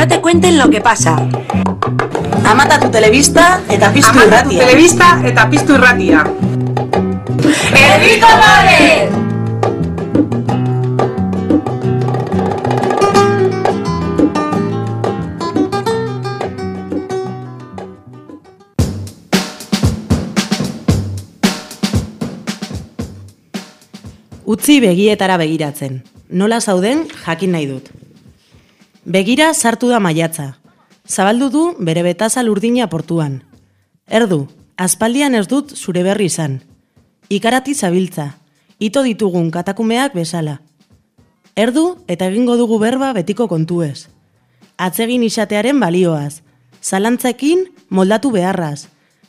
no te cuenten lo que pasa. Amata tu televista eta piztu Amata tu irratia. telebista eta piztu irratia. ¡Herriko Lore! Utzi begietara begiratzen. Nola zauden jakin nahi dut. Begira sartu da maiatza. Zabaldu du bere betazal urdina portuan. Erdu, aspaldian ez dut zure berri izan. Ikarati zabiltza, ito ditugun katakumeak bezala. Erdu eta egingo dugu berba betiko kontuez. Atzegin izatearen balioaz, zalantzekin moldatu beharraz,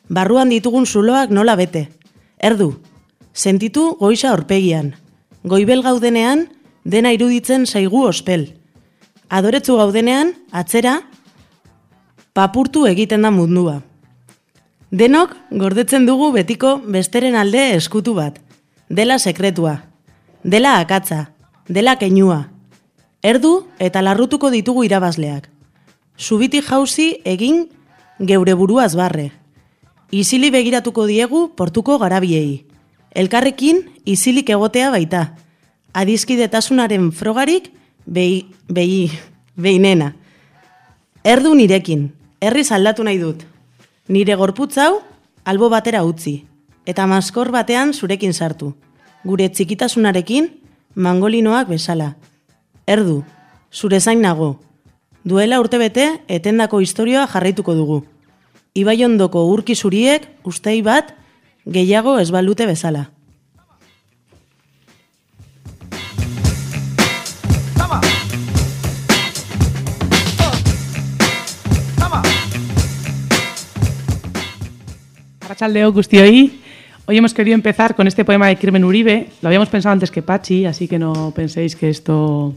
barruan ditugun zuloak nola bete. Erdu, sentitu goiza horpegian, goibel gaudenean dena iruditzen zaigu ospel. Adoretzu gaudenean, atzera, papurtu egiten da mundua. Denok gordetzen dugu betiko besteren alde eskutu bat. Dela sekretua, dela akatza, dela keinua. Erdu eta larrutuko ditugu irabazleak. Subiti jauzi egin geure buruaz barre. Izili begiratuko diegu portuko garabiei. Elkarrekin izilik egotea baita. Adizkidetasunaren frogarik behi, behi, behinena. Erdu nirekin, herriz aldatu nahi dut. Nire gorputz hau albo batera utzi, eta maskor batean zurekin sartu. Gure txikitasunarekin mangolinoak bezala. Erdu, zure zain nago. Duela urtebete etendako historioa jarraituko dugu. Ibaiondoko urki zuriek ustei bat gehiago ez balute bezala. Arrachaldeo Gustioí. Hoy hemos querido empezar con este poema de Kirmen Uribe. Lo habíamos pensado antes que Pachi, así que no penséis que esto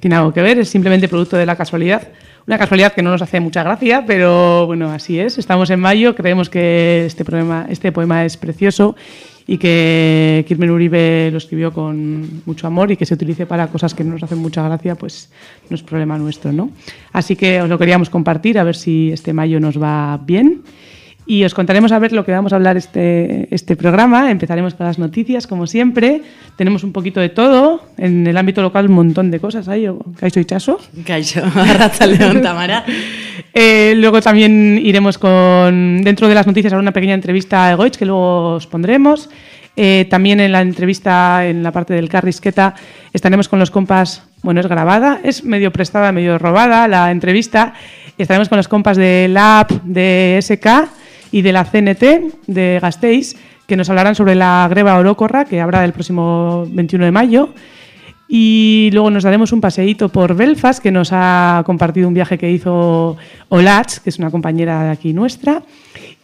tiene algo que ver, es simplemente producto de la casualidad. Una casualidad que no nos hace mucha gracia, pero bueno, así es. Estamos en mayo, creemos que este poema, este poema es precioso y que Kirmen Uribe lo escribió con mucho amor y que se utilice para cosas que no nos hacen mucha gracia, pues no es problema nuestro, ¿no? Así que os lo queríamos compartir, a ver si este mayo nos va bien. Y os contaremos a ver lo que vamos a hablar este, este programa. Empezaremos con las noticias, como siempre. Tenemos un poquito de todo. En el ámbito local, un montón de cosas. ¿Hay Caixo y Chaso? Kaixo, Arratzaldeon, Tamara. Eh, luego también iremos con, dentro de las noticias, habrá una pequeña entrevista a Egoich que luego os pondremos. Eh, también en la entrevista, en la parte del Carrisqueta, estaremos con los compas, bueno, es grabada, es medio prestada, medio robada la entrevista. Estaremos con los compas de la app de SK y de la CNT de Gasteiz, que nos hablarán sobre la greba Orocorra, que habrá el próximo 21 de mayo. Y luego nos daremos un paseíto por Belfast, que nos ha compartido un viaje que hizo Olach, que es una compañera de aquí nuestra.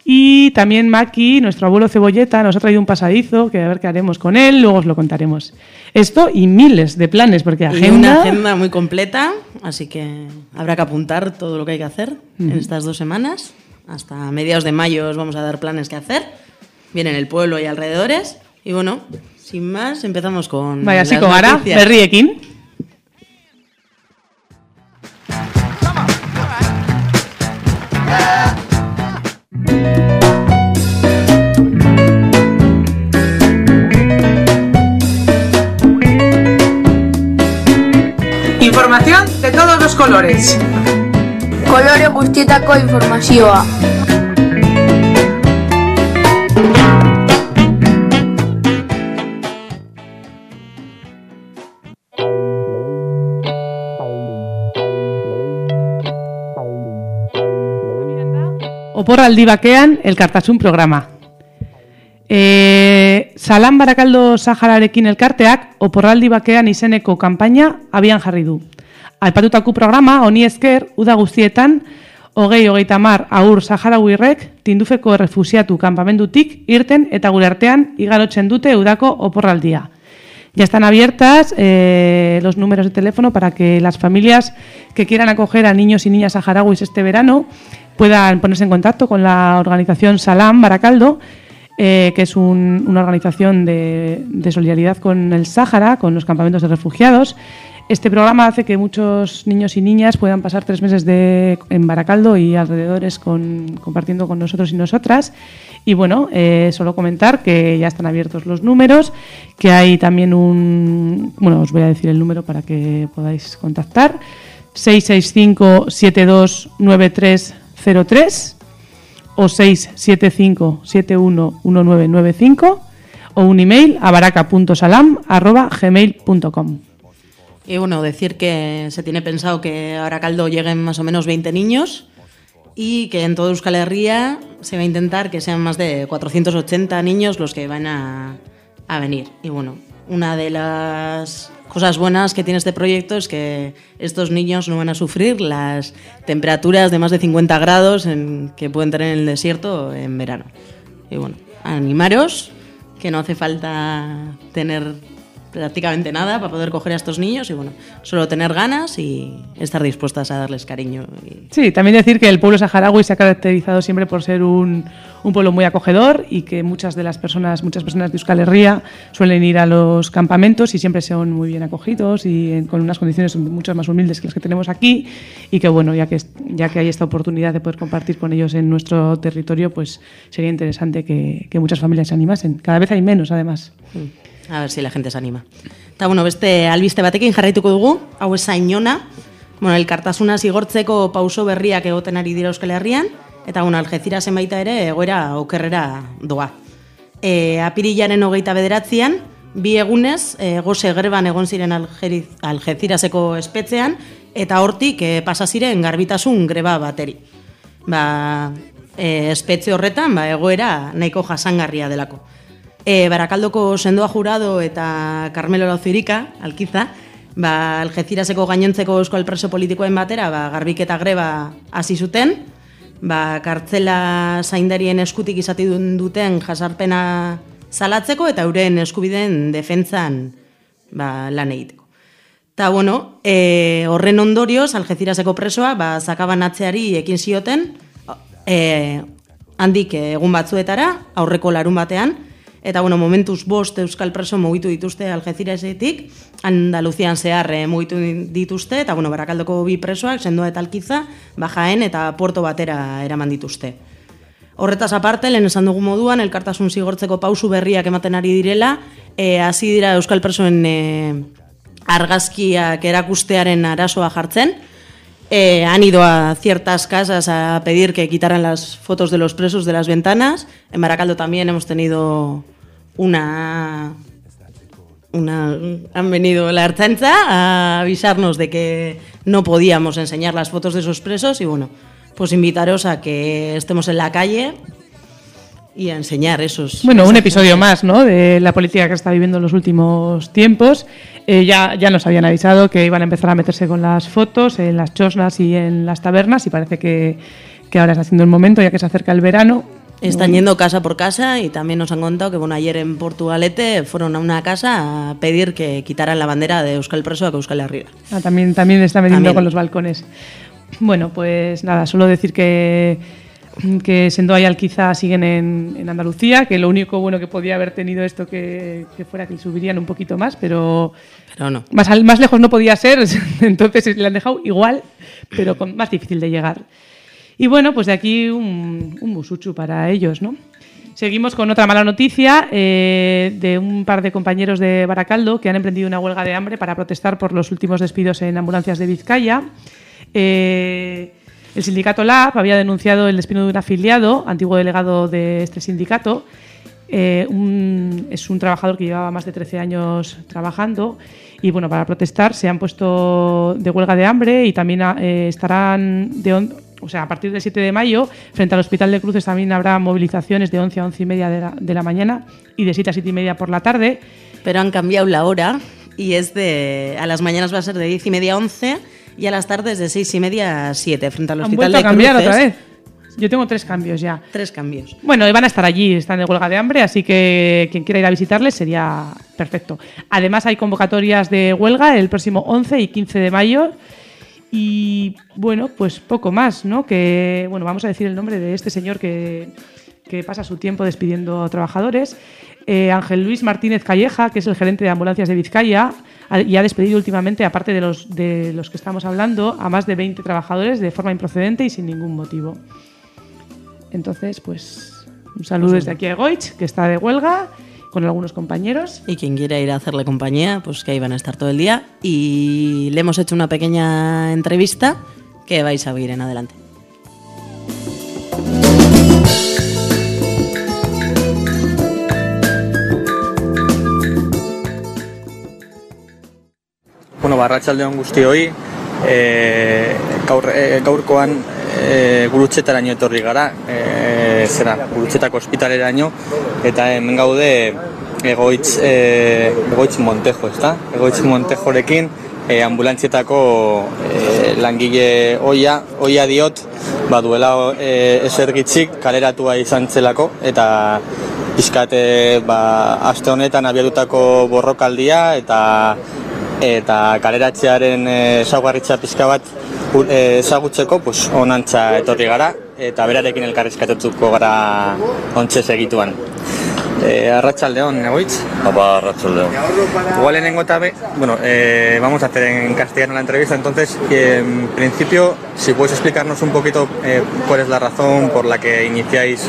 Y también Maki, nuestro abuelo Cebolleta, nos ha traído un pasadizo, que a ver qué haremos con él, luego os lo contaremos. Esto y miles de planes, porque Y agenda... una agenda muy completa, así que habrá que apuntar todo lo que hay que hacer en estas dos semanas. Hasta mediados de mayo os vamos a dar planes que hacer. Vienen el pueblo y alrededores. Y bueno, sin más, empezamos con las hasiko gara, noticias. berriekin. Información de todos los colores. Kolore guztietako informazioa. Oporraldi bakean elkartasun programa. E, Salan Barakaldo Sahararekin elkarteak oporraldi bakean izeneko kanpaina abian jarri du. Aipatutako programa honi esker uda guztietan hogei hogeita mar aur Saharauirrek tindufeko errefusiatu kanpamendutik irten eta gure artean igarotzen dute udako oporraldia. Ya están abiertas eh, los números de teléfono para que las familias que quieran acoger a niños y niñas saharauis este verano puedan ponerse en contacto con la organización Salam Baracaldo, eh, que es un- una organización de, de solidaridad con el Sáhara, con los campamentos de refugiados. Este programa hace que muchos niños y niñas puedan pasar tres meses de, en Baracaldo y alrededores compartiendo con nosotros y nosotras. Y bueno, eh, solo comentar que ya están abiertos los números, que hay también un... Bueno, os voy a decir el número para que podáis contactar. 665-729303 o 675-711995 o un email a baraca.salam.gmail.com. Y bueno, decir que se tiene pensado que a Baracaldo lleguen más o menos 20 niños y que en toda Euskal Herria se va a intentar que sean más de 480 niños los que van a, a venir. Y bueno, una de las cosas buenas que tiene este proyecto es que estos niños no van a sufrir las temperaturas de más de 50 grados que pueden tener en el desierto en verano. Y bueno, animaros, que no hace falta tener prácticamente nada para poder coger a estos niños y bueno, solo tener ganas y estar dispuestas a darles cariño. Y... Sí, también decir que el pueblo saharaui se ha caracterizado siempre por ser un, un, pueblo muy acogedor y que muchas de las personas, muchas personas de Euskal Herria suelen ir a los campamentos y siempre son muy bien acogidos y en, con unas condiciones mucho más humildes que las que tenemos aquí y que bueno, ya que, ya que hay esta oportunidad de poder compartir con ellos en nuestro territorio, pues sería interesante que, que muchas familias se animasen. Cada vez hay menos, además. Mm. A ver si la gente se anima. Eta, bueno, beste albiste batekin jarraituko dugu, hau ez zainona, bueno, elkartasuna zigortzeko pauso berriak egoten ari dira Euskal Herrian, eta, bueno, Algeciras baita ere egoera okerrera doa. E, apirilaren hogeita bederatzean, bi egunez, e, goze greban egon ziren Algeciraseko espetzean, eta hortik e, pasa ziren garbitasun greba bateri. Ba, e, espetze horretan, ba, egoera nahiko jasangarria delako. E, Barakaldoko sendoa jurado eta Carmelo Lauzirika, alkiza, ba, Algeciraseko gainontzeko euskal preso politikoen batera, ba, garbik eta greba hasi zuten, ba, kartzela zaindarien eskutik izati duten jasarpena salatzeko eta euren eskubideen defentzan ba, lan egiteko. Ta bueno, e, horren ondorioz, Algeciraseko presoa, ba, zakaban atzeari ekin zioten, e, handik egun batzuetara, aurreko larun batean, Eta, bueno, momentuz bost euskal preso mugitu dituzte Algeciresetik, Andaluzian zehar eh, mugitu dituzte, eta, bueno, barakaldoko bi presoak, sendoa eta alkiza, bajaen eta puerto batera eraman dituzte. Horretaz aparte, lehen esan dugu moduan, elkartasun zigortzeko pausu berriak ematen ari direla, e, hasi dira euskal presoen e, argazkiak erakustearen arazoa jartzen, Eh, han ido a ciertas casas a pedir que quitaran las fotos de los presos de las ventanas. En Baracaldo también hemos tenido una... una han venido la Archancha a avisarnos de que no podíamos enseñar las fotos de esos presos y bueno, pues invitaros a que estemos en la calle y a enseñar esos... Bueno, un episodio más ¿no? de la política que está viviendo en los últimos tiempos. Eh, ya, ya nos habían avisado que iban a empezar a meterse con las fotos en las chosnas y en las tabernas y parece que, que ahora está haciendo el momento ya que se acerca el verano. Están yendo casa por casa y también nos han contado que bueno ayer en Portugalete fueron a una casa a pedir que quitaran la bandera de Euskal Preso a Euskal Herria. Ah, también, también está metiendo con los balcones. Bueno, pues nada, solo decir que que Sendoa y Alquiza siguen en, en, Andalucía, que lo único bueno que podía haber tenido esto que, que fuera que subirían un poquito más, pero, pero no. más, al, más lejos no podía ser, entonces le han dejado igual, pero con, más difícil de llegar. Y bueno, pues de aquí un, un musuchu para ellos, ¿no? Seguimos con otra mala noticia eh, de un par de compañeros de Baracaldo que han emprendido una huelga de hambre para protestar por los últimos despidos en ambulancias de Vizcaya. Eh, el sindicato LAB había denunciado el despido de un afiliado, antiguo delegado de este sindicato. Eh, es un trabajador que llevaba más de 13 años trabajando y bueno, para protestar se han puesto de huelga de hambre y también eh, estarán de o sea, a partir del 7 de mayo, frente al Hospital de Cruces también habrá movilizaciones de 11 a 11 y media de la, de la mañana y de 7 a 7 y media por la tarde. Pero han cambiado la hora y es de. A las mañanas va a ser de 10 y media a 11 y a las tardes de 6 y media a 7 frente al Hospital ¿Han de a cambiar Cruces. otra vez? Yo tengo tres cambios ya. Tres cambios. Bueno, van a estar allí, están de huelga de hambre, así que quien quiera ir a visitarles sería perfecto. Además, hay convocatorias de huelga el próximo 11 y 15 de mayo. Y bueno, pues poco más, ¿no? Que, bueno, vamos a decir el nombre de este señor que, que pasa su tiempo despidiendo trabajadores. Eh, Ángel Luis Martínez Calleja, que es el gerente de ambulancias de Vizcaya, y ha despedido últimamente, aparte de los, de los que estamos hablando, a más de 20 trabajadores de forma improcedente y sin ningún motivo. Entonces, pues un saludo desde aquí a Goich, que está de huelga, con algunos compañeros. Y quien quiera ir a hacerle compañía, pues que ahí van a estar todo el día. Y le hemos hecho una pequeña entrevista que vais a oír en adelante. Bueno, barratxaldeon guztioi, e, gaur, e, gaurkoan e, gurutxetaraino etorri gara, e, zera, gurutxetako ospitaleraino, eta hemen gaude egoitz, e, egoitz Montejo, ezta? Egoitz Montejorekin e, ambulantzietako e, langile oia, oia diot, baduela e, esergitzik kaleratua izan zelako, eta pizkate ba, aste honetan abiadutako borrokaldia eta eta kaleratzearen eh, ezaugarritza pizka bat eh, ezagutzeko pues, onantza etorri gara eta berarekin elkarrizkatatuko gara ontxe segituan. Eh, arratsaldeon, egoitz. Apa, Arratsaldeon. Igual lehenengo eta be- bueno, eh, vamos a hacer en castellano la entrevista, entonces, eh, en principio, si puedes explicarnos un poquito eh, cuál es la razón por la que iniciáis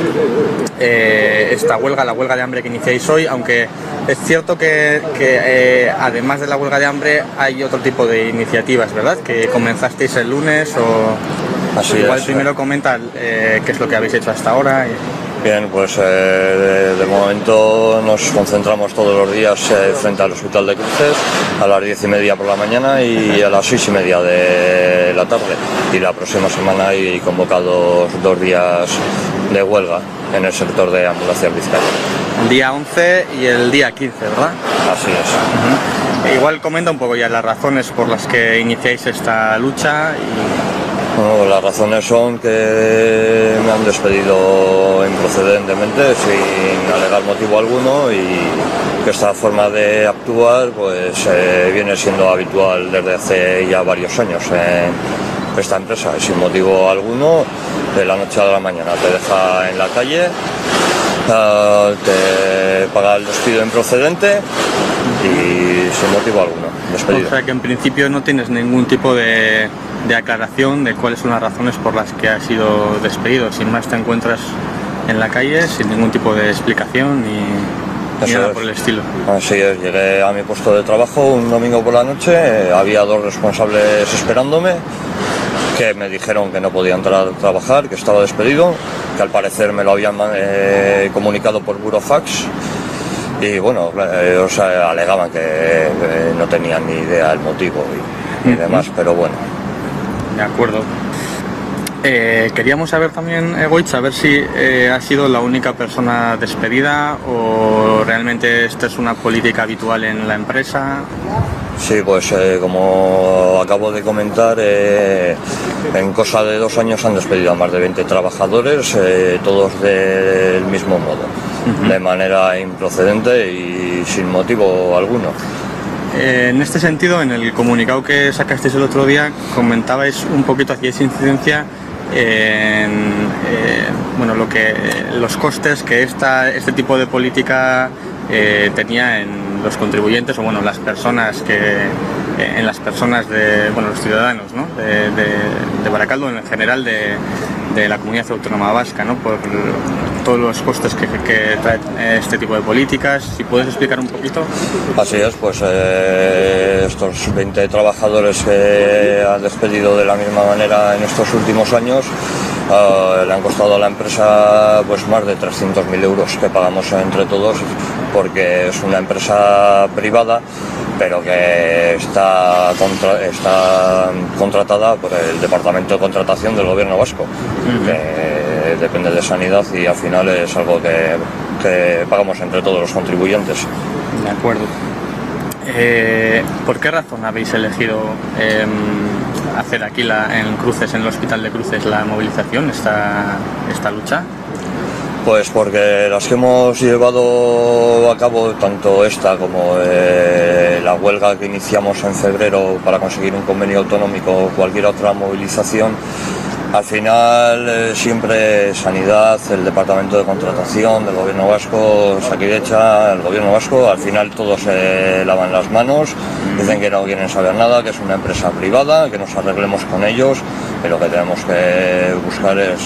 eh, esta huelga, la huelga de hambre que iniciáis hoy, aunque es cierto que, que, además de la huelga de hambre hay otro tipo de iniciativas, ¿verdad? Que comenzasteis el lunes o... Así igual es. primero comenta qué es lo que habéis hecho hasta ahora. y- Bien, pues eh, de, de momento nos concentramos todos los días eh, frente al Hospital de Cruces a las diez y media por la mañana y a las seis y media de la tarde. Y la próxima semana hay convocados dos días de huelga en el sector de ambulancias Vizcaya. El día 11 y el día 15, ¿verdad? Así es. Igual comenta un poco ya las razones por las que iniciáis esta lucha y Las razones son que me han despedido improcedentemente sin alegar motivo alguno y que esta forma de actuar pues eh, viene siendo habitual desde hace ya varios años en esta empresa. Sin motivo alguno de la noche a la mañana te deja en la calle ah, te paga el despido improcedente y sin motivo alguno o sea que en principio no tienes ningún tipo de, de aclaración de cuáles son las razones por las que has sido despedido. Sin más te encuentras en la calle sin ningún tipo de explicación ni, nada por el estilo. Así es, llegué a mi puesto de trabajo un domingo por la noche, eh, había dos responsables esperándome que me dijeron que no podía entrar a trabajar, que estaba despedido, que al parecer me lo habían eh, comunicado por burofax y bueno, eh, o sea, alegaban que eh, no tenían ni idea del motivo y, y demás, pero bueno. De acuerdo. Eh, queríamos saber también, Egoitz, a ver si eh, has sido la única persona despedida o realmente esta es una política habitual en la empresa. Sí, pues eh, como acabo de comentar, eh, en cosa de dos años han despedido a más de 20 trabajadores, eh, todos del mismo modo, de manera improcedente y sin motivo alguno. Eh, en este sentido, en el comunicado que sacasteis el otro día, comentabais un poquito, hacíais incidencia en eh, bueno, lo que, los costes que esta, este tipo de política eh, tenía en los contribuyentes o bueno, las personas que eh, en las personas de bueno, los ciudadanos ¿no? de, de, Baracaldo, en general de, de la comunidad autónoma vasca, ¿no? por todos los costes que, que trae eh, este tipo de políticas. Si puedes explicar un poquito. Así es, pues eh, estos 20 trabajadores que han despedido de la misma manera en estos últimos años le han costado a la empresa pues más de 300.000 euros que pagamos entre todos porque es una empresa privada pero que está, contra- está contratada por el Departamento de Contratación del Gobierno Vasco, que depende de Sanidad y al final es algo que, que pagamos entre todos los contribuyentes. De acuerdo. Eh, ¿Por qué razón habéis elegido eh, hacer aquí en Cruces, en el Hospital de Cruces, la movilización, esta, esta lucha? Pues porque las que hemos llevado a cabo, tanto esta como eh, la huelga que iniciamos en febrero para conseguir un convenio autonómico o cualquier otra movilización, Al final eh, siempre sanidad, el departamento de contratación del gobierno vasco, Saquidecha, el gobierno vasco, al final todos se lavan las manos, dicen que no quieren saber nada, que es una empresa privada, que nos arreglemos con ellos, pero que tenemos que buscar es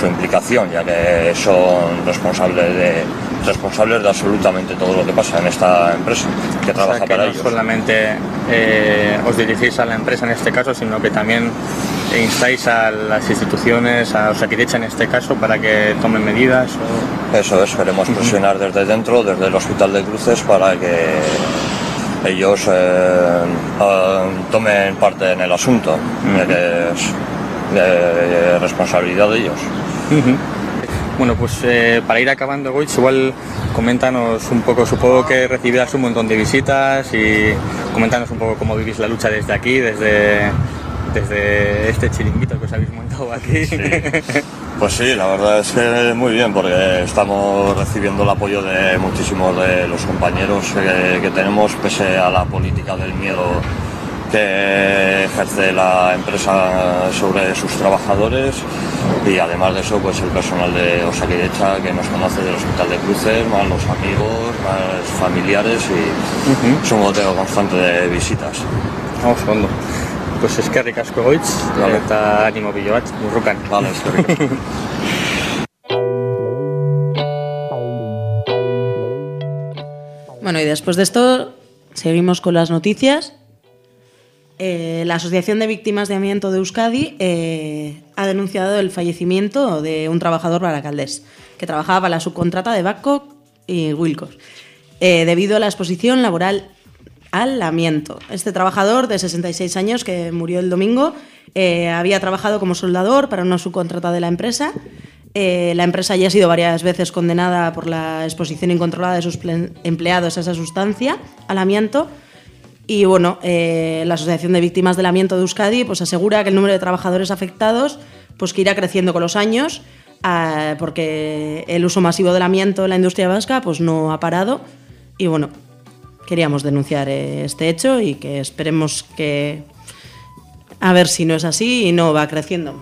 su implicación, ya que son responsables de responsables de absolutamente todo lo que pasa en esta empresa que O trabaja sea, que para no ellos. solamente eh, os dirigís a la empresa en este caso, sino que también instáis a las instituciones, a Osakidecha en este caso, para que tomen medidas. o- Eso es, queremos presionar desde dentro, desde el Hospital de Cruces, para que ellos eh, eh, tomen parte en el asunto, ya que es de responsabilidad de ellos. Bueno, pues eh, para ir acabando, Goich, igual coméntanos un poco, supongo que recibirás un montón de visitas y coméntanos un poco cómo vivís la lucha desde aquí, desde, desde este chiringuito que os habéis montado aquí. Pues sí, la verdad es que muy bien, porque estamos recibiendo el apoyo de muchísimos de los compañeros que, que tenemos, pese a la política del miedo que ejerce la empresa sobre sus trabajadores y además de eso pues el personal de Osakidecha que nos conoce del Hospital de Cruces, más los amigos, más familiares y es un goteo constante de visitas. Vamos fondo. Pues es que ricasco Goich, Vale. eta animo pilo bat, murrukan. Vale, es que Bueno, y después de esto, seguimos con las noticias. Eh, la Asociación de Víctimas de Amianto de Euskadi eh, ha denunciado el fallecimiento de un trabajador baracaldés que trabajaba para la subcontrata de Babcock y Wilcos eh, debido a la exposición laboral al amianto. Este trabajador de 66 años que murió el domingo eh, había trabajado como soldador para una subcontrata de la empresa. Eh, la empresa ya ha sido varias veces condenada por la exposición incontrolada de sus empleados a esa sustancia, al amianto. Y bueno, eh, la Asociación de Víctimas del Amianto de Euskadi pues, asegura que el número de trabajadores afectados pues, que irá creciendo con los años, ah, porque el uso masivo del amianto en la industria vasca pues, no ha parado. Y bueno, queríamos denunciar este hecho y que esperemos que a ver si no es así y no va creciendo.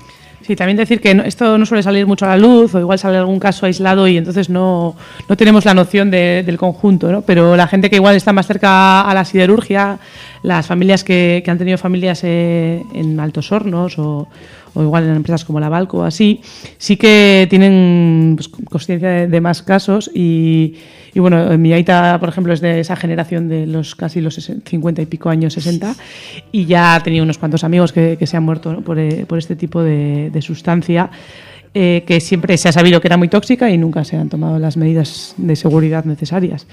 Sí, también decir que esto no suele salir mucho a la luz o igual sale algún caso aislado y entonces no, no tenemos la noción de- del conjunto, ¿no? Pero la gente que igual está más cerca a la siderurgia, las familias que, que han tenido familias eh, en altos hornos o, o igual en empresas como la Balco o así, sí que tienen pues, conciencia de, más casos y, bueno, mi aita, por ejemplo, es de esa generación de los casi los 60 50 y pico años, 60, y ya ha tenido unos cuantos amigos que, se han muerto eh, por este tipo de, de sustancia. eh, que siempre se ha sabido que era muy tóxica y nunca se han tomado las medidas de seguridad necesarias.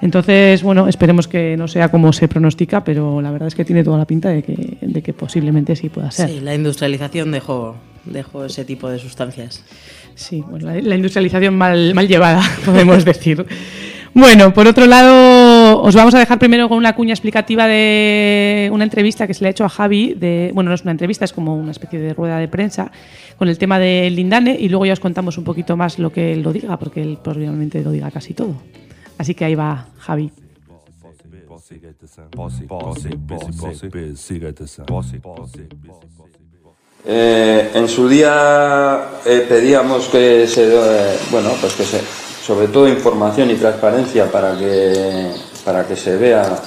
Entonces, bueno, esperemos que no sea como se pronostica, pero la verdad es que tiene toda la pinta de que, de que posiblemente sí pueda ser. Sí, la industrialización dejó, dejó ese tipo de sustancias. Sí, bueno, la, la industrialización mal, mal llevada, podemos decir. Bueno, por otro lado, os vamos a dejar primero con una cuña explicativa de una entrevista que se le ha hecho a Javi. De, bueno, no es una entrevista, es como una especie de rueda de prensa con el tema del Lindane y luego ya os contamos un poquito más lo que él lo diga, porque él probablemente lo diga casi todo. Así que ahí va Javi. Eh, en su día eh, pedíamos que se, eh, bueno, pues que se, sobre todo información y transparencia para que, para que se vea,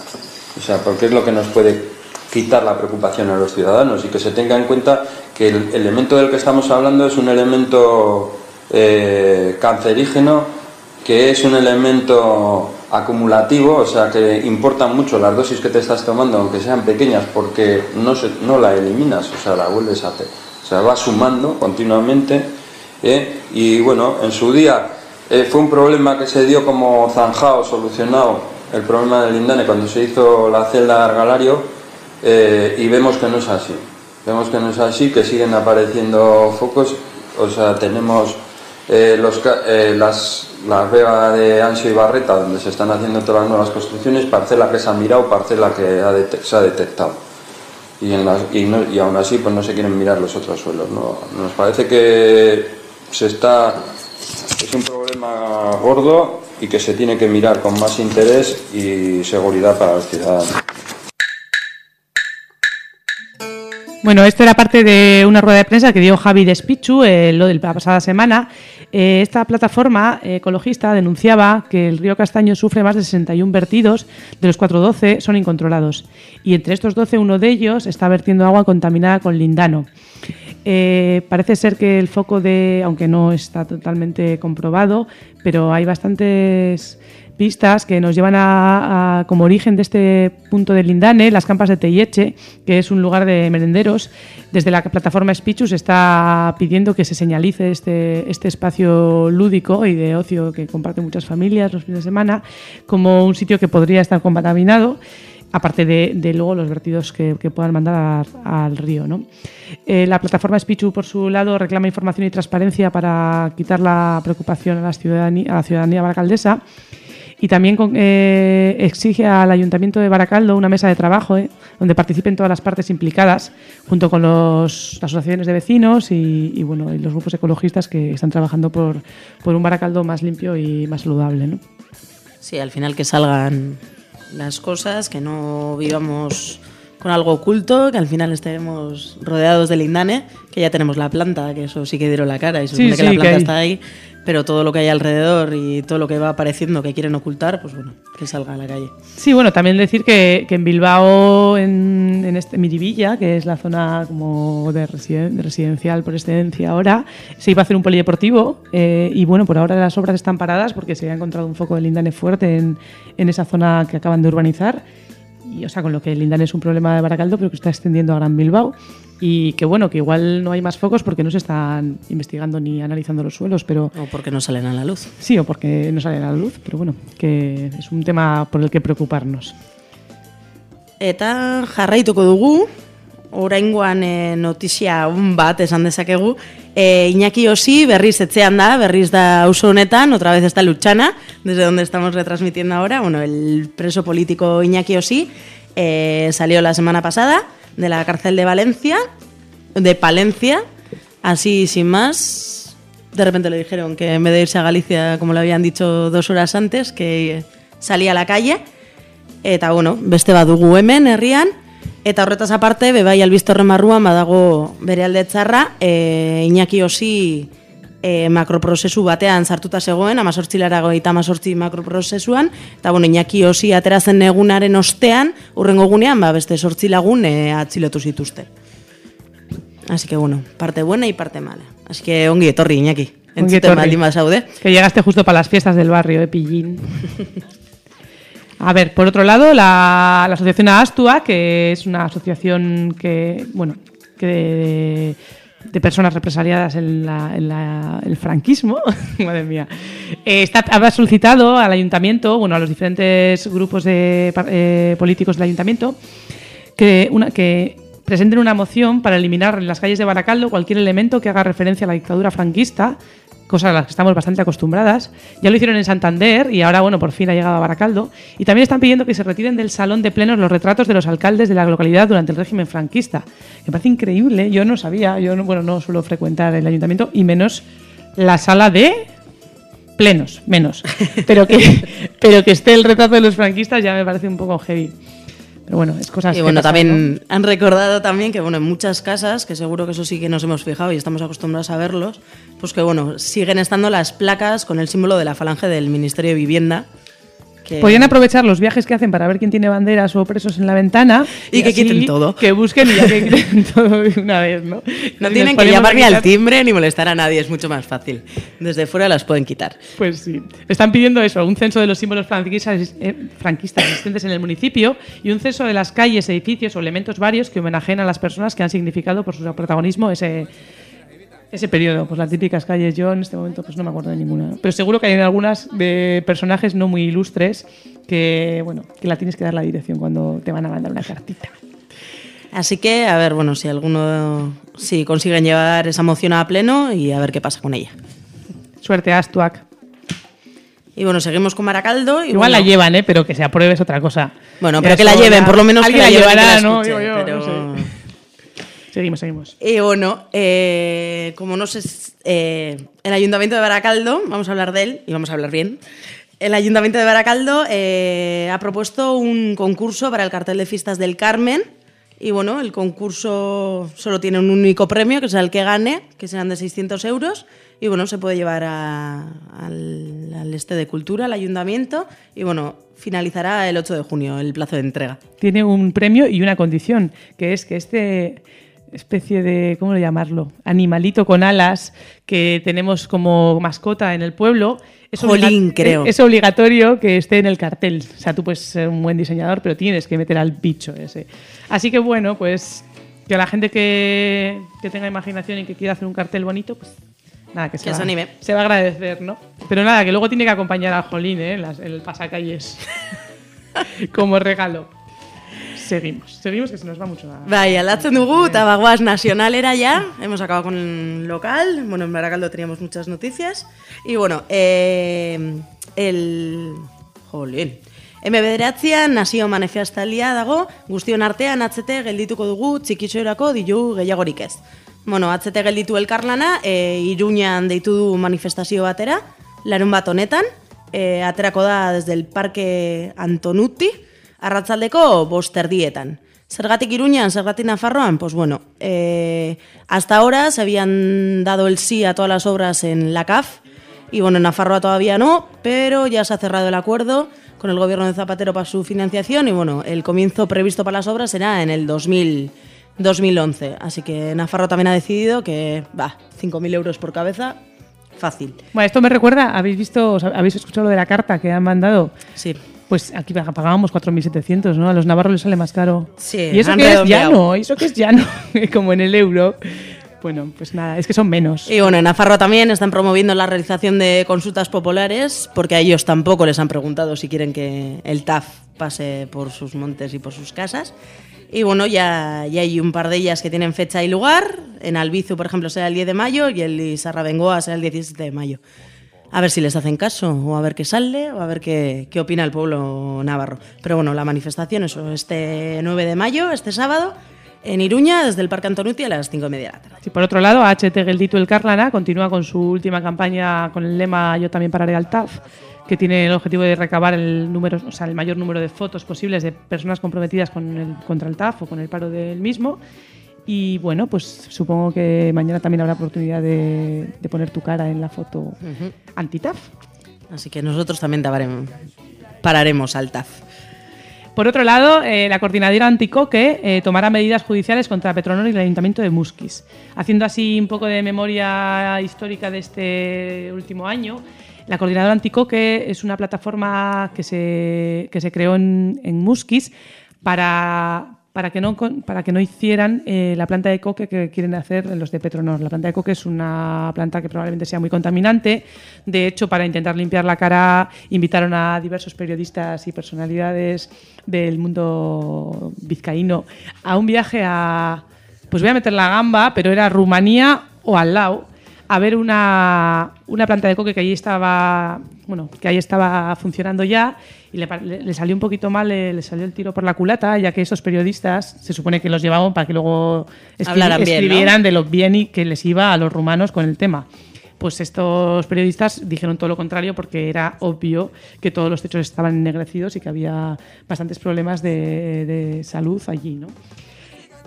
o sea, porque es lo que nos puede quitar la preocupación a los ciudadanos y que se tenga en cuenta que el elemento del que estamos hablando es un elemento eh, cancerígeno, que es un elemento acumulativo, o sea que importan mucho las dosis que te estás tomando, aunque sean pequeñas, porque no, no la eliminas, o sea, la vuelves a hacer. O sea, va sumando continuamente. ¿eh? Y bueno, en su día eh, fue un problema que se dio como zanjado, solucionado, el problema del Lindane cuando se hizo la celda Argalario, eh, y vemos que no es así. Vemos que no es así, que siguen apareciendo focos, o sea, tenemos los, las, las vegas de Ansio y Barreta, donde se están haciendo todas las nuevas construcciones, parcela que se ha mirado, parcela que se ha detectado. Y aún así pues no se quieren mirar los otros suelos. ¿no? Nos parece que se está, es un problema gordo y que se tiene que mirar con más interés y seguridad para los ciudadanos. Bueno, esto era parte de una rueda de prensa que dio Javi Despichu, eh, lo de la pasada semana. Eh, esta plataforma ecologista denunciaba que el río Castaño sufre más de 61 vertidos, de los 412 son incontrolados. Y entre estos 12, uno de ellos está vertiendo agua contaminada con lindano. Eh, parece ser que el foco de, aunque no está totalmente comprobado, pero hay bastantes pistas que nos llevan a, a- como origen de este punto del Lindane, las campas de Teyeche, que es un lugar de merenderos. Desde la plataforma Spichus está pidiendo que se señalice este, este espacio lúdico y de ocio que comparten muchas familias los fines de semana como un sitio que podría estar contaminado aparte de, de luego los vertidos que, que puedan mandar a- al río. ¿no? Eh, la plataforma Spichu, por su lado, reclama información y transparencia para quitar la preocupación a la ciudadanía, a la ciudadanía baracaldesa y también con- eh, exige al Ayuntamiento de Baracaldo una mesa de trabajo eh, donde participen todas las partes implicadas, junto con los- las asociaciones de vecinos y, y, bueno, y los grupos ecologistas que están trabajando por, por un Baracaldo más limpio y más saludable. ¿no? Sí, al final que salgan las cosas, que no vivamos con algo oculto, que al final estemos rodeados de lindane, que ya tenemos la planta, que eso sí que dieron la cara y se Sí, supone que sí, la que planta hay. está ahí, pero todo lo que hay alrededor y todo lo que va apareciendo que quieren ocultar, pues bueno, que salga a la calle. Sí, bueno, también decir que, que en Bilbao, en, en este Miribilla, que es la zona como de, residen- de residencial por excelencia ahora, se iba a hacer un polideportivo eh, y bueno, por ahora las obras están paradas porque se ha encontrado un foco de lindane fuerte en, en esa zona que acaban de urbanizar. Y, o sea, con lo que el lindane es un problema de Baracaldo, pero que está extendiendo a Gran Bilbao. Y que bueno, que igual no hay más focos porque no se están investigando ni analizando los suelos, pero O porque no salen a la luz. sí, o porque no salen a la luz, pero bueno, que es un tema por el que preocuparnos. Eta jarraituko dugu, oraingoan e, notizia on bat esan dezakegu, e, Iñaki Osi berriz etxean da, berriz da auzo honetan, otra vez está Luchana, desde donde estamos retransmitiendo ahora, bueno, el preso político Iñaki Osi eh, salió la semana pasada de la cárcel de Valencia, de Palencia, así sin más, de repente le dijeron que en vez de irse a Galicia, como le habían dicho dos horas antes, que salía a la calle, Eta, bueno, beste badugu hemen, herrian, eta horretaz aparte, bebai albiztorre marruan badago bere alde txarra, e, Iñaki Osi e, makroprozesu batean sartuta zegoen, amazortzilarago eta amazortzi makroprozesuan, eta bueno, Iñaki Osi aterazen egunaren ostean, urrengo gunean, ba, beste sortzi lagun e, atzilotu zituzte. Así que bueno, parte buena y parte mala. Así que ongi etorri, Iñaki. Entzuten baldin bazaude. Que llegaste justo para las fiestas del barrio de Pillín. A ver, por otro lado, la, asociación Astua, que es una asociación que, bueno, que de, personas represaliadas en, la- el franquismo, madre mía, eh, está, ha solicitado al ayuntamiento, bueno, a los diferentes grupos de, eh, políticos del ayuntamiento, que, una, que presenten una moción para eliminar en las calles de Baracaldo cualquier elemento que haga referencia a la dictadura franquista, cosa a la que estamos bastante acostumbradas. Ya lo hicieron en Santander y ahora, bueno, por fin ha llegado a Baracaldo. Y también están pidiendo que se retiren del salón de plenos los retratos de los alcaldes de la localidad durante el régimen franquista. Me parece increíble, yo no sabía, yo no, bueno, no suelo frecuentar el ayuntamiento y menos la sala de plenos, menos. Pero que, pero que esté el retrato de los franquistas ya me parece un poco heavy. Pero bueno, es cosas Y que bueno, pasan, también han recordado también que bueno, en muchas casas, que seguro que eso sí que nos hemos fijado y estamos acostumbrados a verlos, pues que bueno, siguen estando las placas con el símbolo de la falange del Ministerio de Vivienda. Que, Podrían aprovechar los viajes que hacen para ver quién tiene banderas o presos en la ventana Y que quiten todo. Que busquen y ya que quiten todo de una vez, ¿no? no tienen que llamar ni al timbre ni molestar a nadie, es mucho más fácil. Desde fuera las pueden quitar. Pues sí. Están pidiendo eso, un censo de los símbolos franquistas, eh, franquistas existentes en el municipio y un censo de las calles, edificios o elementos varios que homenajeen a las personas que han significado por su protagonismo ese, ese periodo. Pues las típicas calles, yo en este momento pues no me acuerdo de ninguna. Pero seguro que hay algunas de personajes no muy ilustres que, bueno, que la tienes que dar la dirección cuando te van a mandar una cartita. Así que, a ver, bueno, si alguno, si consiguen llevar esa moción a pleno y a ver qué pasa con ella. Suerte, Astuac. Y bueno, seguimos con Maracaldo. Y Igual bueno, la llevan, ¿eh? pero que se apruebe es otra cosa. Bueno, pero que la lleven, por lo menos que Alguien la la lleven y que llevará, la ¿no? yo, pero- no sé. Seguimos, seguimos. Y bueno, eh, como no sé, eh, el Ayuntamiento de Baracaldo, vamos a hablar de él y vamos a hablar bien. El Ayuntamiento de Baracaldo eh, ha propuesto un concurso para el cartel de fiestas del Carmen Y bueno, el concurso solo tiene un único premio, que es el que gane, que serán de 600 euros. Y bueno, se puede llevar a- al, al este de cultura, al ayuntamiento. Y bueno, finalizará el 8 de junio el plazo de entrega. Tiene un premio y una condición, que es que este especie de, ¿cómo llamarlo? Animalito con alas que tenemos como mascota en el pueblo. Es Jolín, creo. Es obligatorio que esté en el cartel. O sea, tú puedes ser un buen diseñador, pero tienes que meter al bicho ese. Así que bueno, pues que a la gente que, que tenga imaginación y que quiera hacer un cartel bonito, pues nada, que, se, Que va, se anime. se va a agradecer, ¿no? Pero nada, que luego tiene que acompañar a Jolín, ¿eh? Las- en el pasacalles. como regalo. Seguimos, seguimos que se nos va mucho la... Bai, aldatzen dugu, eta bagoaz nacionalera ya. Hemos acabado con el local. Bueno, en Barakaldo teníamos muchas noticias. Y bueno, eh, el... Jolín. M9an nazio manifestalia dago, guztion artean atzete geldituko dugu txikitxoerako dilu gehiagorik ez. Bueno, atzete gelditu elkarlana, e, Iruñan deitu du manifestazio batera, larun bat honetan, e, aterako da desde el Parque Antonuti, arratzaldeko bost erdietan. Zergatik Iruñan, zergatik Nafarroan, pues bueno, eh, hasta ahora se habían dado el sí a todas las obras en la CAF, y bueno, en Nafarroa todavía no, pero ya se ha cerrado el acuerdo con el gobierno de Zapatero para su financiación y bueno, el comienzo previsto para las obras será en el 2000, 2011. Así que Nafarroa también ha decidido que, va, 5.000 euros por cabeza, fácil. Bueno, esto me recuerda, ¿habéis visto, habéis escuchado lo de la carta que han mandado? Sí. Pues aquí pagábamos 4.700, ¿no? A los navarros les sale más caro. Sí, ¿Y eso que es llano? ¿Y eso que es llano? Como en el euro. Bueno, pues nada, es que son menos. Y bueno, en Nafarroa también están promoviendo la realización de consultas populares porque a ellos tampoco les han preguntado si quieren que el TAF pase por sus montes y por sus casas. Y bueno, ya, ya hay un par de ellas que tienen fecha y lugar. En Albizu, por ejemplo, será el 10 de mayo y el Sarrabengoa será el 17 de mayo. A ver si les hacen caso, o a ver qué sale, o a ver qué, qué opina el pueblo navarro. Pero bueno, la manifestación, eso, este 9 de mayo, este sábado, en Iruña, desde el Parque Antonuti a las 5 y media de la tarde. Sí, por otro lado, HT Gelditu El Carlana continúa con su última campaña con el lema Yo también pararé al TAF, que tiene el objetivo de recabar el, número, o sea, el mayor número de fotos posibles de personas comprometidas con el, contra el TAF o con el paro del mismo. Y bueno, pues supongo que mañana también habrá oportunidad de, de poner tu cara en la foto anti-TAF. Así que nosotros también pararemos al TAF. Por otro lado, eh, la coordinadora anticoque eh, tomará medidas judiciales contra Petronor y el Ayuntamiento de Musquis. Haciendo así un poco de memoria histórica de este último año, la coordinadora anticoque es una plataforma que se, que se creó en, en Musquis para, para, que no, para que no hicieran eh, la planta de coque que quieren hacer los de Petronor. La planta de coque es una planta que probablemente sea muy contaminante. De hecho, para intentar limpiar la cara, invitaron a diversos periodistas y personalidades del mundo vizcaíno a un viaje a, pues voy a meter la gamba, pero era Rumanía o al lado, a ver una, una planta de coque que allí estaba, bueno, que ahí estaba funcionando ya y le, le- le salió un poquito mal, le, le salió el tiro por la culata, ya que esos periodistas se supone que los llevaban para que luego escri- bien, ¿no? escribieran de lo bien y que les iba a los rumanos con el tema. Pues estos periodistas dijeron todo lo contrario porque era obvio que todos los techos estaban ennegrecidos y que había bastantes problemas de, de salud allí, ¿no?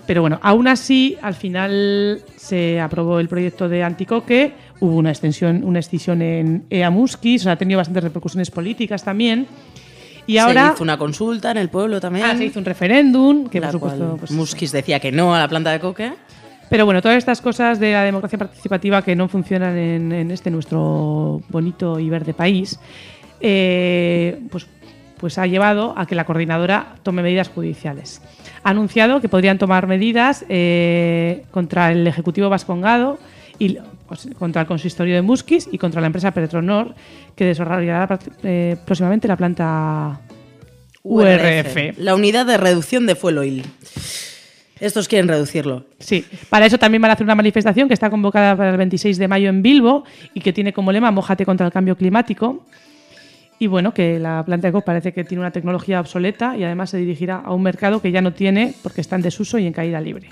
Pero bueno, aún así, al final se aprobó el proyecto de Anticoque, hubo una extensión, una extensión en EA Musquis, o sea, ha tenido bastantes repercusiones políticas también. Y ahora se hizo una consulta en el pueblo también. ah, se hizo un referéndum, que la por supuesto. cual pues, Musquis decía que no a la planta de coque. pero bueno, todas estas cosas de la democracia participativa que no funcionan en, en este nuestro bonito y verde país, eh, pues, pues ha llevado a que la coordinadora tome medidas judiciales. Ha anunciado que podrían tomar medidas eh, contra el Ejecutivo Vascongado y pues, contra el consistorio de Musquis y contra la empresa Petronor, que desarrollará eh, próximamente la planta URF. La unidad de reducción de fuel oil. Estos quieren reducirlo. Sí, para eso también van a hacer una manifestación que está convocada para el 26 de mayo en Bilbo y que tiene como lema Mójate contra el cambio climático. Y bueno, que la planta de COP parece que tiene una tecnología obsoleta y además se dirigirá a un mercado que ya no tiene porque está en desuso y en caída libre.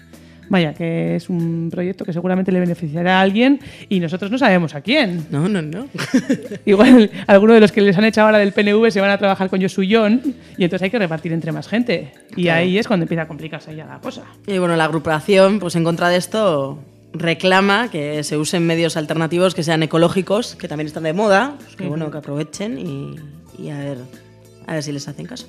Vaya, que es un proyecto que seguramente le beneficiará a alguien y nosotros no sabemos a quién. No, no, no. Igual alguno de los que les han echado ahora del PNV se van a trabajar con Yosuyón y entonces hay que repartir entre más gente. Y Claro. ahí es cuando empieza a complicarse ya la cosa. Y bueno, la agrupación, pues en contra de esto, reclama que se usen medios alternativos que sean ecológicos, que también están de moda, pues que bueno, que aprovechen y, y a, ver, a ver si les hacen caso.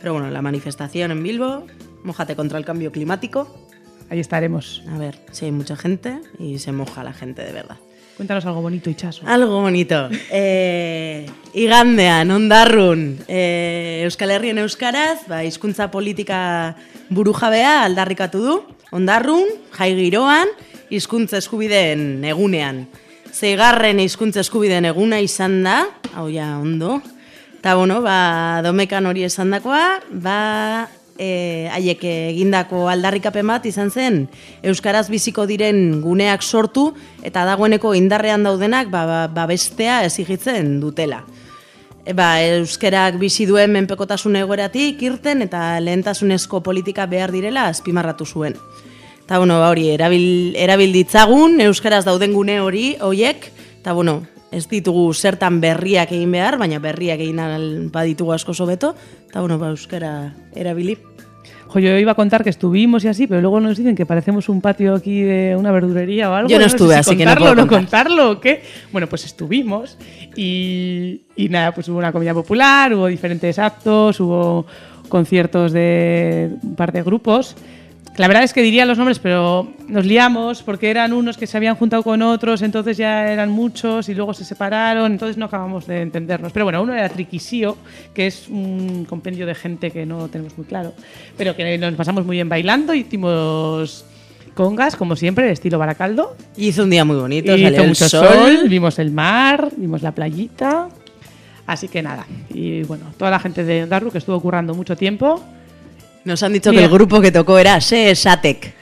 Pero bueno, la manifestación en Bilbo, mojate contra el cambio climático, Ahí estaremos. a ver si hay mucha gente y se moja la gente de verdad. Cuéntanos algo bonito, Ichazo. Algo bonito. Eh, igandean, ondarrun, eh, Euskal Herrien Euskaraz, ba, hizkuntza politika burujabea aldarrikatu du, ondarrun, jai giroan, hizkuntza eskubideen egunean. Zeigarren hizkuntza eskubideen eguna izan da, hau ja ondo, eta bueno, ba, domekan hori esan dakoa, ba, e, haiek egindako aldarrikapen bat izan zen euskaraz biziko diren guneak sortu eta dagoeneko indarrean daudenak ba, ba, babestea ezigitzen dutela. E, ba, euskerak bizi duen menpekotasun egoeratik irten eta lehentasunezko politika behar direla azpimarratu zuen. Eta bueno, ba, hori erabil, erabil ditzagun euskaraz dauden gune hori hoiek eta bueno, ez ditugu zertan berriak egin behar, baina berriak egin baditugu asko sobeto, eta bueno, ba, euskara erabili. Jo, yo iba a contar que estuvimos y así, pero luego nos dicen que parecemos un patio aquí de una verdurería o algo. Yo no sé estuve, si así que no contarlo puedo o no contar. contarlo o qué. Bueno, pues estuvimos y, y nada, pues hubo una comida popular, hubo diferentes actos, hubo conciertos de un par de grupos. La verdad es que diría los nombres, pero nos liamos porque eran unos que se habían juntado con otros, entonces ya eran muchos y luego se separaron, entonces no acabamos de entendernos. Pero bueno, uno era Triquisío, que es un compendio de gente que no tenemos muy claro, pero que nos pasamos muy bien bailando, hicimos congas, como siempre, estilo Baracaldo. Y hizo un día muy bonito, Y salió hizo el mucho sol. sol, vimos el mar, vimos la playita. Así que nada, y bueno, toda la gente de Ondarru que estuvo currando mucho tiempo. Nos han dicho Mira. que el grupo que tocó era Se Satek,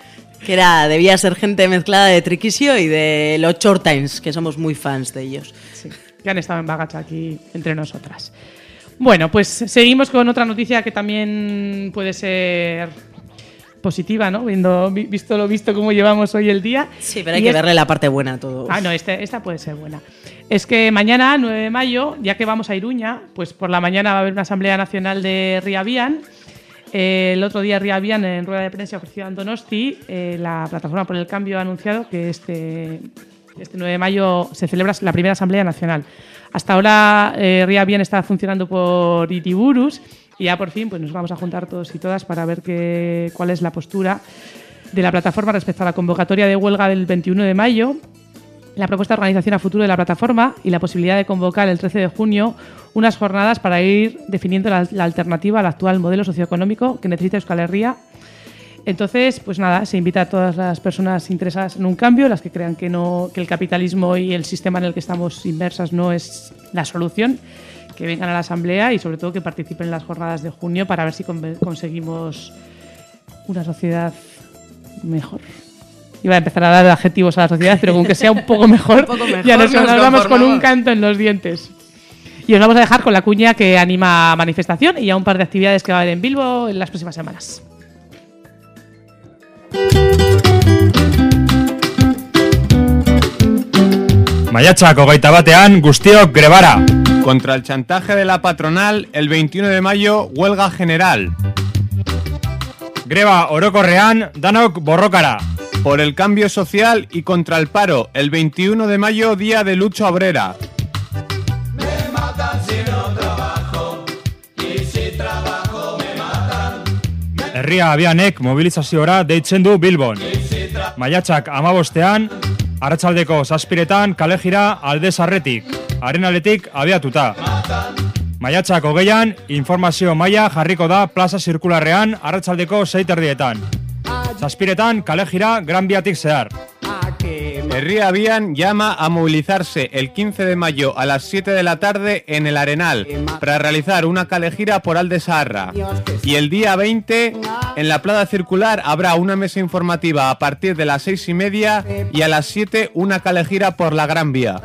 que era, debía ser gente mezclada de Triquisio y de los Short Times, que somos muy fans de ellos. Sí, que han estado en Bagacha aquí entre nosotras. Bueno, pues seguimos con otra noticia que también puede ser positiva, ¿no? Viendo, vi- visto lo visto cómo llevamos hoy el día. Sí, pero hay Y que es- verle la parte buena a todo. Ah, no, este- esta puede ser buena. Es que mañana, 9 de mayo, ya que vamos a Iruña, pues por la mañana va a haber una Asamblea Nacional de Riabian. El otro día Riabian, en rueda de prensa ofrecida en Donosti, eh, la Plataforma por el Cambio ha anunciado que este, este 9 de mayo se celebra la primera Asamblea Nacional. Hasta ahora eh, Riabian está funcionando por Itiburus y ya por fin pues, nos vamos a juntar todos y todas para ver cuál es la postura de la plataforma respecto a la convocatoria de huelga del 21 de mayo la propuesta de organización a futuro de la plataforma y la posibilidad de convocar el 13 de junio unas jornadas para ir definiendo la, la alternativa al actual modelo socioeconómico que necesita Euskal Herria. Entonces, pues nada, se invita a todas las personas interesadas en un cambio, las que crean que, no, que el capitalismo y el sistema en el que estamos inmersas no es la solución, que vengan a la Asamblea y sobre todo que participen en las jornadas de junio para ver si con- conseguimos una sociedad mejor. Iba a empezar a dar adjetivos a la sociedad, pero con que sea un poco mejor, poco mejor ya nos, nos vamos con un canto en los dientes. Y os vamos a dejar con la cuña que anima manifestación y a un par de actividades que va a haber en Bilbo en las próximas semanas. Maiatxak hogeita batean guztiok grebara. Contra el chantaje de la patronal, el 21 de mayo, huelga general. Greba orokorrean danok borrokara. Por el cambio social y contra el paro, el 21 de mayo, día de lucha obrera. Herria abianek mobilizaziora deitzen du Bilbon. Maiatxak amabostean, arratsaldeko zazpiretan kalejira alde zarretik, arenaletik abiatuta. Maiatxak hogeian, informazio maila jarriko da plaza zirkularrean arratsaldeko zeiterdietan. Zazpiretan kalejira gran biatik zehar. Herria Bian llama a movilizarse el 15 de mayo a las 7 de la tarde en el Arenal para realizar una calejira por Alde Saharra. Y el día 20 en la Plaza Circular habrá una mesa informativa a partir de las 6 y media y a las 7 una calejira por la Gran Vía.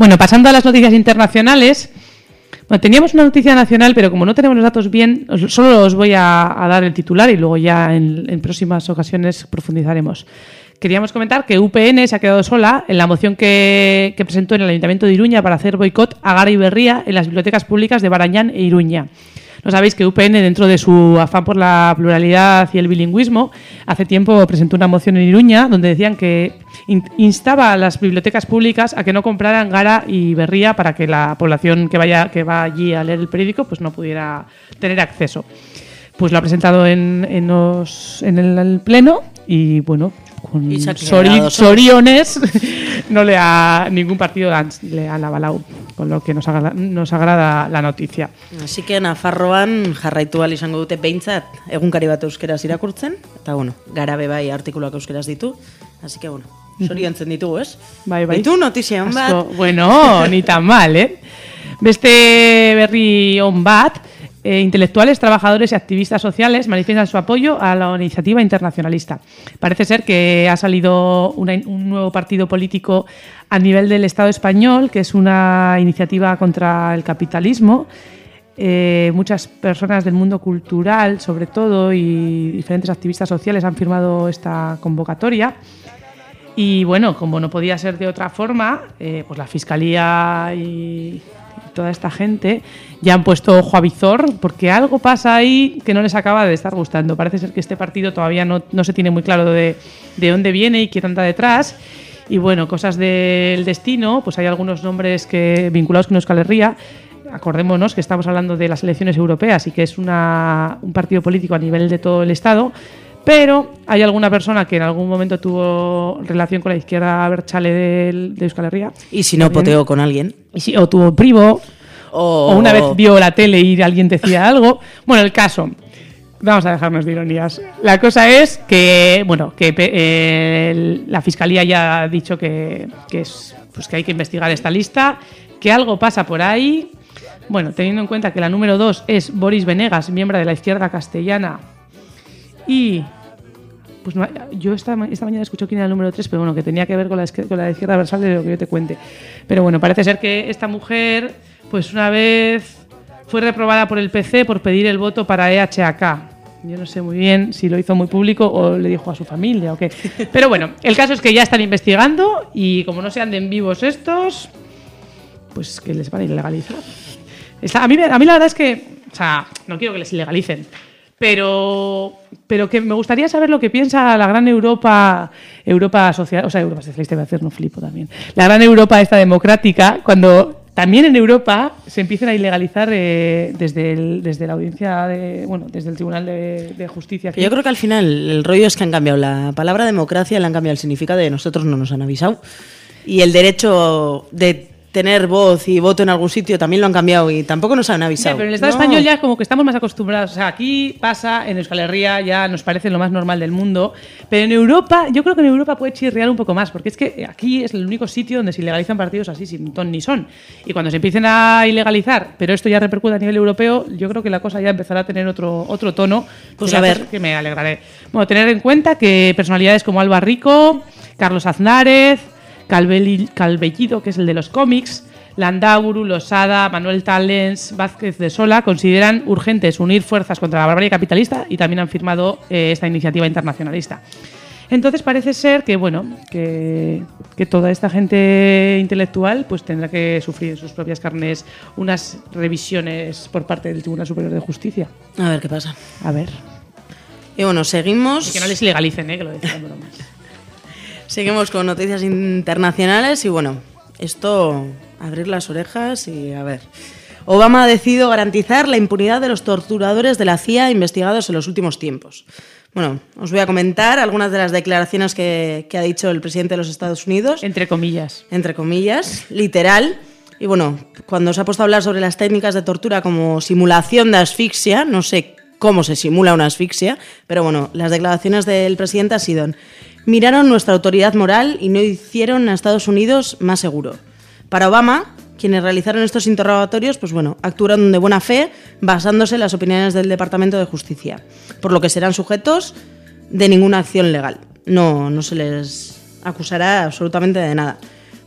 Bueno, pasando a las noticias internacionales. Teníamos una noticia nacional, pero como no tenemos los datos bien, solo os voy a, a dar el titular y luego ya en, en próximas ocasiones profundizaremos. Queríamos comentar que UPN se ha quedado sola en la moción que, que presentó en el Ayuntamiento de Iruña para hacer boicot a Gara y Berría en las bibliotecas públicas de Barañán e Iruña. No sabéis que UPN, dentro de su afán por la pluralidad y el bilingüismo, hace tiempo presentó una moción en Iruña donde decían que in- instaba a las bibliotecas públicas a que no compraran Gara y Berría para que la población que vaya que va allí a leer el periódico pues no pudiera tener acceso. Pues lo ha presentado en, en, los- en el, el pleno y bueno, con ha sori- soriones no le ha ningún partido le han avalado, con lo que nos agrada, nos agrada la noticia. Así que Nafarroan jarraitu ahal izango dute behintzat egunkari bat euskeraz irakurtzen, eta bueno, garabe bai artikuluak euskeraz ditu, así que bueno, soriontzen ditugu, ez? Bai, bai. Ditu notizia hon bat. Bueno, ni tan mal, ¿eh? Beste berri on bat, eh, intelectuales, trabajadores y activistas sociales manifiestan su apoyo a la iniciativa internacionalista. Parece ser que ha salido un nuevo partido político a nivel del Estado español, que es una iniciativa contra el capitalismo. Eh, muchas personas del mundo cultural, sobre todo, y diferentes activistas sociales han firmado esta convocatoria. Y bueno, como no podía ser de otra forma, eh, pues la Fiscalía y toda esta gente ya han puesto ojo a visor porque algo pasa ahí que no les acaba de estar gustando. Parece ser que este partido todavía no, no se tiene muy claro de, de dónde viene y quién anda detrás. Y bueno, cosas del destino, pues hay algunos nombres que vinculados con Euskal Herria. Acordémonos que estamos hablando de las elecciones europeas y que es una- un partido político a nivel de todo el Estado. Pero hay alguna persona que en algún momento tuvo relación con la izquierda berchale del- de Euskal Herria. Y si no También. poteó con alguien. Y si- o tuvo privo. O- O una vez vio la tele y alguien decía algo. Bueno, el caso. Vamos a dejarnos de ironías. La cosa es que, bueno, que eh, la fiscalía ya ha dicho que, que es, pues que hay que investigar esta lista, que algo pasa por ahí. Bueno, teniendo en cuenta que la número dos es Boris Venegas, miembro de la izquierda castellana, y pues no- yo esta, esta mañana escucho quién era el número 3, pero bueno, que tenía que ver con la, con la izquierda versal de lo que yo te cuente. Pero bueno, parece ser que esta mujer, pues una vez fue reprobada por el PC por pedir el voto para EHAK. Yo no sé muy bien si lo hizo muy público o le dijo a su familia o qué. Pero bueno, el caso es que ya están investigando y como no se anden vivos estos, pues que les van a ilegalizar. A, mí, a mí la verdad es que, o sea, no quiero que les ilegalicen, pero, pero que me gustaría saber lo que piensa la gran Europa, Europa social, o sea, Europa socialista iba a decir, no flipo también, la gran Europa esta democrática, cuando también en Europa se empiecen a ilegalizar eh, desde, desde la audiencia, de, bueno, desde el Tribunal de, Justicia. Yo creo que al final el rollo es que han cambiado la palabra democracia, le han cambiado el significado de nosotros no nos han avisado. Y el derecho de tener voz y voto en algún sitio también lo han cambiado y tampoco nos han avisado. pero en el Estado No. español ya como que estamos más acostumbrados. O sea, aquí pasa, en Euskal Herria ya nos parece lo más normal del mundo. Pero en Europa, yo creo que en Europa puede chirriar un poco más, porque es que aquí es el único sitio donde se ilegalizan partidos así, sin ton ni son. Y cuando se empiecen a ilegalizar, pero esto ya repercute a nivel europeo, yo creo que la cosa ya empezará a tener otro, otro tono. Pues a ver. Que me alegraré. Bueno, tener en cuenta que personalidades como Alba Rico, Carlos Aznárez, Calvellido, que es el de los cómics, Landaburu, Losada, Manuel Talens, Vázquez de Sola consideran urgentes unir fuerzas contra la barbarie capitalista y también han firmado eh, esta iniciativa internacionalista. Entonces parece ser que bueno que, que toda esta gente intelectual pues tendrá que sufrir en sus propias carnes unas revisiones por parte del Tribunal Superior de Justicia. A ver qué pasa. A ver. Y bueno, seguimos. Y que no les ilegalicen, ¿eh? que lo decían bromas. Seguimos con noticias internacionales y bueno, esto, abrir las orejas y a ver. Obama ha decidido garantizar la impunidad de los torturadores de la CIA investigados en los últimos tiempos. Bueno, os voy a comentar algunas de las declaraciones que, que ha dicho el presidente de los Estados Unidos. Entre comillas. Entre comillas, literal. Y bueno, cuando se ha puesto a hablar sobre las técnicas de tortura como simulación de asfixia, no sé cómo se simula una asfixia, pero bueno, las declaraciones del presidente han sido, miraron nuestra autoridad moral y no hicieron a Estados Unidos más seguro. Para Obama, quienes realizaron estos interrogatorios, pues bueno, actuaron de buena fe basándose en las opiniones del Departamento de Justicia, por lo que serán sujetos de ninguna acción legal. No, no se les acusará absolutamente de nada.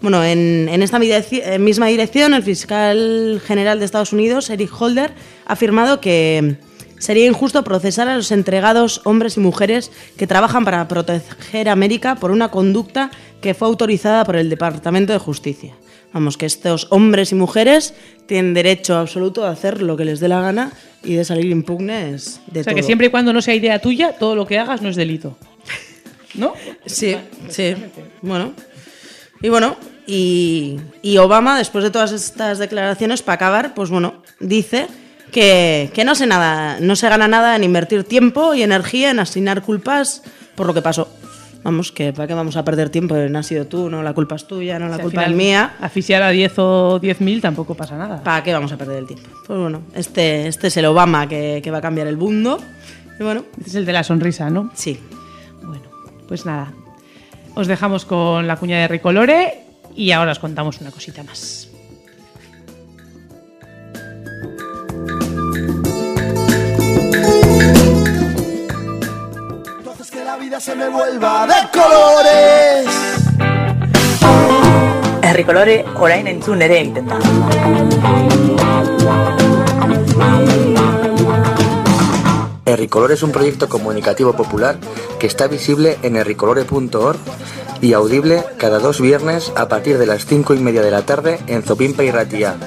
Bueno, en, esta misma dirección, el fiscal general de Estados Unidos, Eric Holder, ha afirmado que sería injusto procesar a los entregados hombres y mujeres que trabajan para proteger a América por una conducta que fue autorizada por el Departamento de Justicia. Vamos, que estos hombres y mujeres tienen derecho absoluto a hacer lo que les dé la gana y de salir impugnes de O sea, todo. que siempre y cuando no sea idea tuya, todo lo que hagas no es delito. ¿No? Sí, sí. Bueno. Y bueno, y, y Obama, después de todas estas declaraciones, para acabar, pues bueno, dice que, que no, se nada, no se gana nada en invertir tiempo y energía en asignar culpas por lo que pasó. Vamos, que para qué vamos a perder tiempo, no has sido tú, no la culpa es tuya, no la culpa es mía. Asfixiar a 10 o 10.000 tampoco pasa nada. ¿Para qué vamos a perder el tiempo? Pues bueno, este, este es el Obama que, que va a cambiar el mundo. Y bueno, Este es el de la sonrisa, ¿no? sí. Bueno, pues nada. Os dejamos con la cuña de Ricolore y ahora os contamos una cosita más. Vida se me vuelva de colores. Herrikolore orain entzun ere egiten da. Herricolor es un proyecto comunicativo popular que está visible en herricolore.org y audible cada dos viernes a partir de las 5 y media de la tarde en Zopimpa y Ratía,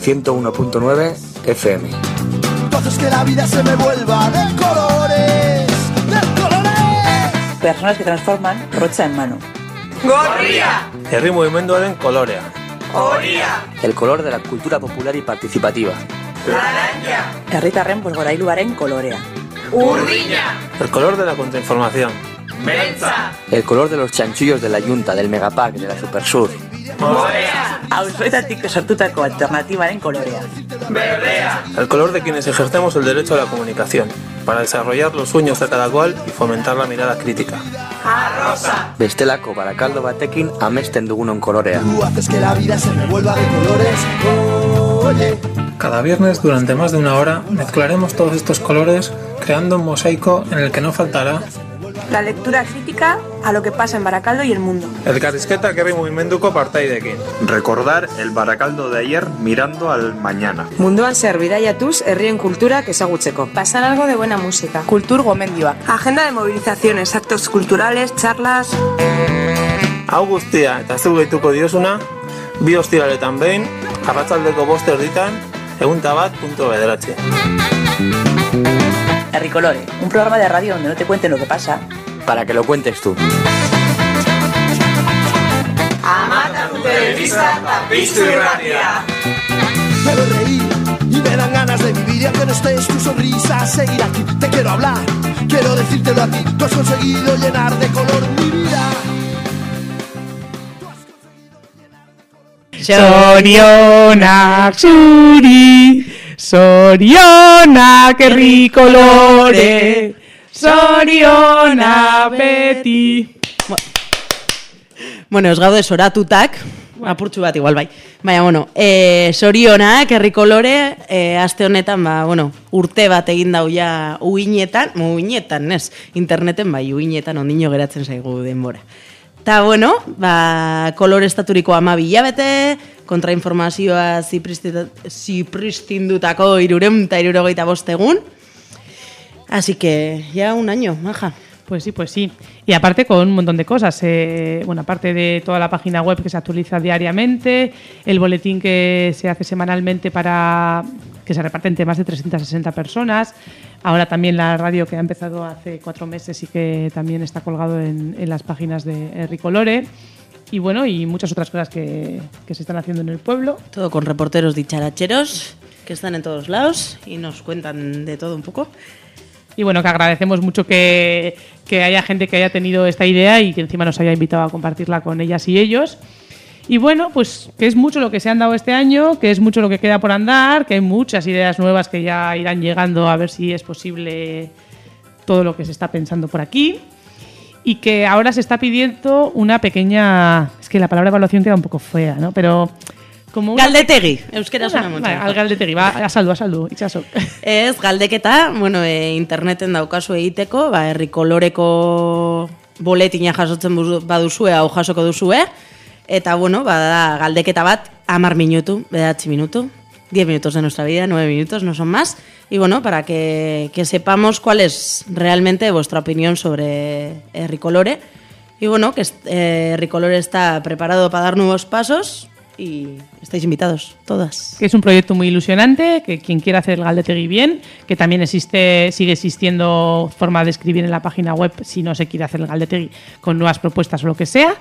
101.9 FM. Entonces que la vida se me vuelva de colores. Personas que transforman rotza en mano. Herri mugimenduaren kolorea. El color de la cultura popular y participativa. Herritarren pues gorailuaren kolorea. El color de la contrainformación. El color de los chanchullos de la Junta, del Megapack, de la Supersur. Auzoetatik sortutako alternatibaren kolorea. El color de quienes ejercemos el derecho a la comunicación, para desarrollar los sueños de cada cual y fomentar la mirada crítica. Bestelako barakaldo batekin amesten dugunon kolorea. Tú haces que la vida se me vuelva de colores. Oye. Cada viernes, durante más de una hora, mezclaremos todos estos colores creando un mosaico en el que no faltará La lectura crítica a lo que pasa en Baracaldo y el mundo. Elkarrizketak herri mugimenduko partaidekin. Recordar el Baracaldo de ayer mirando al mañana. Munduan zer bidaiatuz herrien kulturak ezagutzeko. Pasar algo de buena música. Kultur gomendioak. Agenda de movilizaciones, actos culturales, charlas. Hau guztia eta zu gehituko diosuna, bi ostiraletan behin, arratzaldeko bost erditan, egunta bat punto bederatzi. Herricolore, un programa de radio donde no te cuenten lo que pasa. Para que lo cuentes tú. Quiero reír y me dan ganas de vivir y aunque no estés tu sonrisa seguir aquí. Te quiero hablar, quiero decírtelo a ti. Tú has conseguido llenar de color mi vida. Sorionak zuri, sorionak herrikolore, sorionak beti. Bueno, ez gaude soratutak, apurtxu bat igual bai. Baina, bueno, e, sorionak, herrikolore, e, aste honetan, ba, bueno, urte bat egin dau ja uinetan, uinetan, ez, interneten, bai, uinetan ondino geratzen zaigu denbora. Ta, bueno, ba, kolore estaturiko ama bilabete, kontrainformazioa zipristindutako irureun eta irurogeita bostegun. Así que, ya un año, maja. Pues sí, pues sí. Y aparte con un montón de cosas. eh, bueno, aparte de toda la página web que se actualiza diariamente, el boletín que se hace semanalmente para que se reparte entre más de 360 personas. Ahora también la radio que ha empezado hace cuatro meses y que también está colgado en, en las páginas de Ricolore. Y bueno, y muchas otras cosas que, que se están haciendo en el pueblo. Todo con reporteros dicharacheros que están en todos lados y nos cuentan de todo un poco. Y bueno, que agradecemos mucho que, que haya gente que haya tenido esta idea y que encima nos haya invitado a compartirla con ellas y ellos. Y bueno, pues que es mucho lo que se han dado este año, que es mucho lo que queda por andar, que hay muchas ideas nuevas que ya irán llegando a ver si es posible todo lo que se está pensando por aquí. Y que ahora se está pidiendo una pequeña. Es que la palabra evaluación queda un poco fea, ¿no? Pero. Como una- Galdetegi, euskera mucho. vale, al galdetegi, va, a saldu, a saldu, itxaso. Ez, galdeketa, bueno, e, interneten daukazu egiteko, ba, herrikoloreko boletina jasotzen baduzue, hau jasoko duzue, Eta, bueno, bada galdeketa bat, amar minutu, bedatzi minutu, 10 minutos de nuestra vida, 9 minutos, no son más. Y bueno, para que, que sepamos cuál es realmente vuestra opinión sobre Ricolore. Y bueno, que eh, Ricolore está preparado para dar nuevos pasos y estáis invitados, todas. Que es un proyecto muy ilusionante, que quien quiera hacer el Galdetegui bien, que también existe, sigue existiendo forma de escribir en la página web si no se quiere hacer el Galdetegui con nuevas propuestas o lo que sea.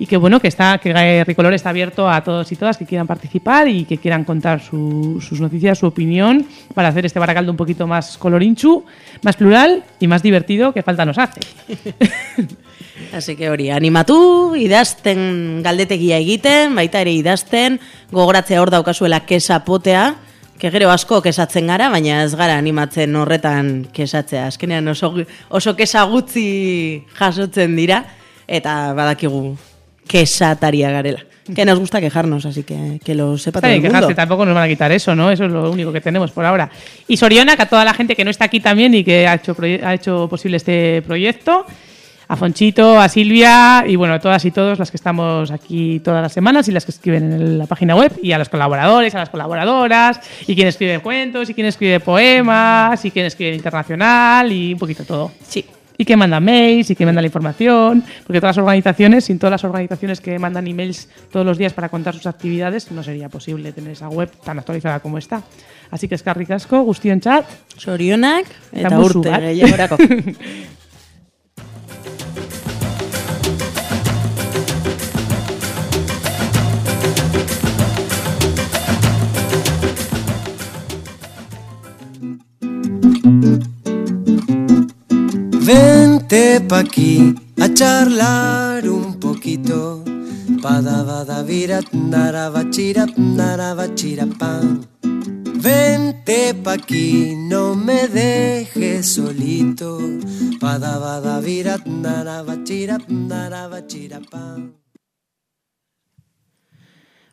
Y que bueno, que está, que Ricolor está abierto a todos y todas que quieran participar y que quieran contar su- sus noticias, su opinión, para hacer este baracaldo un poquito más colorinchu, más plural y más divertido que falta nos hace. Así que hori, animatu, idazten galdetegia egiten, baita ere idazten, gogoratzea hor daukazuela kesa potea, que gero asko kesatzen gara, baina ez gara animatzen horretan kesatzea. Azkenean oso, oso kesa gutxi jasotzen dira, eta badakigu kesataria garela. Que nos gusta quejarnos, así que que lo sepa Está todo el bien mundo. quejarse, tampoco nos van a quitar eso, ¿no? Eso es lo único que tenemos por ahora. Y Sorionak, a toda la gente que no está aquí también y que ha hecho, ha hecho posible este proyecto. A Fonchito, a Silvia y bueno, a todas y todos las que estamos aquí todas las semanas y las que escriben en la página web y a los colaboradores, a las colaboradoras y quien escribe cuentos y quien escribe poemas y quien escribe internacional y un poquito todo. Sí. Y que manda mails y que manda la información, porque todas las organizaciones, sin todas las organizaciones que mandan emails todos los días para contar sus actividades, no sería posible tener esa web tan actualizada como está. Así que eskarrik asko, guztion chat. Sorionak eta urte pa' aquí a charlar un poquito. Pada bada virat nara bachira nara bachira pam. Vente pa' aquí, no me dejes solito. Pada bada virat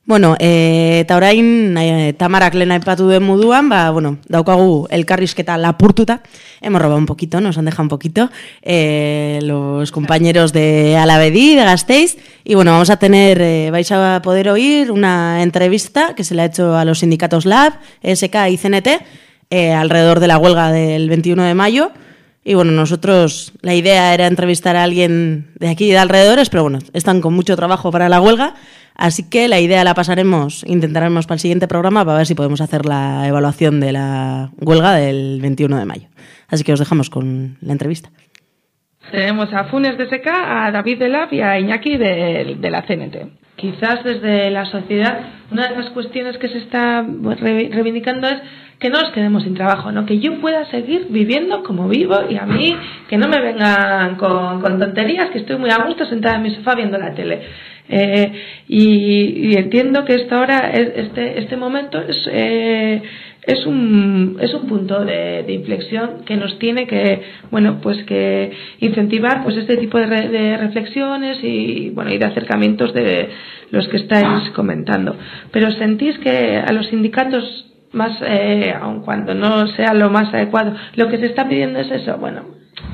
Bueno, e, eta orain e, Tamarak lehen aipatu den moduan, ba, bueno, daukagu elkarrizketa lapurtuta. Hemos robado un poquito, nos han dejado un poquito eh, los compañeros de Alavedi, de Gasteiz. Y bueno, vamos a tener, eh, vais a poder oír una entrevista que se le ha hecho a los sindicatos LAB, SK y CNT eh, alrededor de la huelga del 21 de mayo. Y bueno, nosotros la idea era entrevistar a alguien de aquí y de alrededores, pero bueno, están con mucho trabajo para la huelga. Así que la idea la pasaremos, intentaremos para el siguiente programa para ver si podemos hacer la evaluación de la huelga del 21 de mayo. Así que os dejamos con la entrevista. Tenemos a Funes de SK, a David de Lab y a Iñaki de, de la CNT. Quizás desde la sociedad una de las cuestiones que se está re- reivindicando es que no nos quedemos sin trabajo, ¿no? que yo pueda seguir viviendo como vivo y a mí que no me vengan con, con tonterías, que estoy muy a gusto sentada en mi sofá viendo la tele. Eh, y, y entiendo que esta hora, es- este, este momento es, eh, es un, es un punto de, de inflexión que nos tiene que, bueno, pues que incentivar pues este tipo de, re- de reflexiones y, bueno, y de acercamientos de los que estáis comentando. Pero sentís que a los sindicatos más, eh, aun cuando no sea lo más adecuado, lo que se está pidiendo es eso, bueno,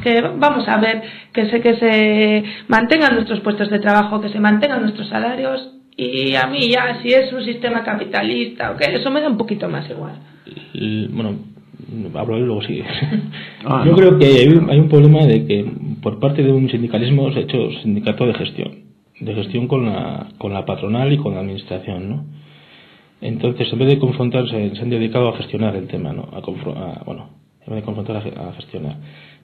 que vamos a ver que se, que se mantengan nuestros puestos de trabajo, que se mantengan nuestros salarios y a mí ya si es un sistema capitalista o qué, eso me da un poquito más igual. bueno, hablo y luego sigue. Ah, Yo no. creo que hay un, hay un problema de que por parte de un sindicalismo se ha hecho sindicato de gestión, de gestión con la, con la patronal y con la administración, ¿no? Entonces, en vez de confrontarse, se han dedicado a gestionar el tema, ¿no? A, a- bueno, en vez de confrontar, a, ge- a gestionar.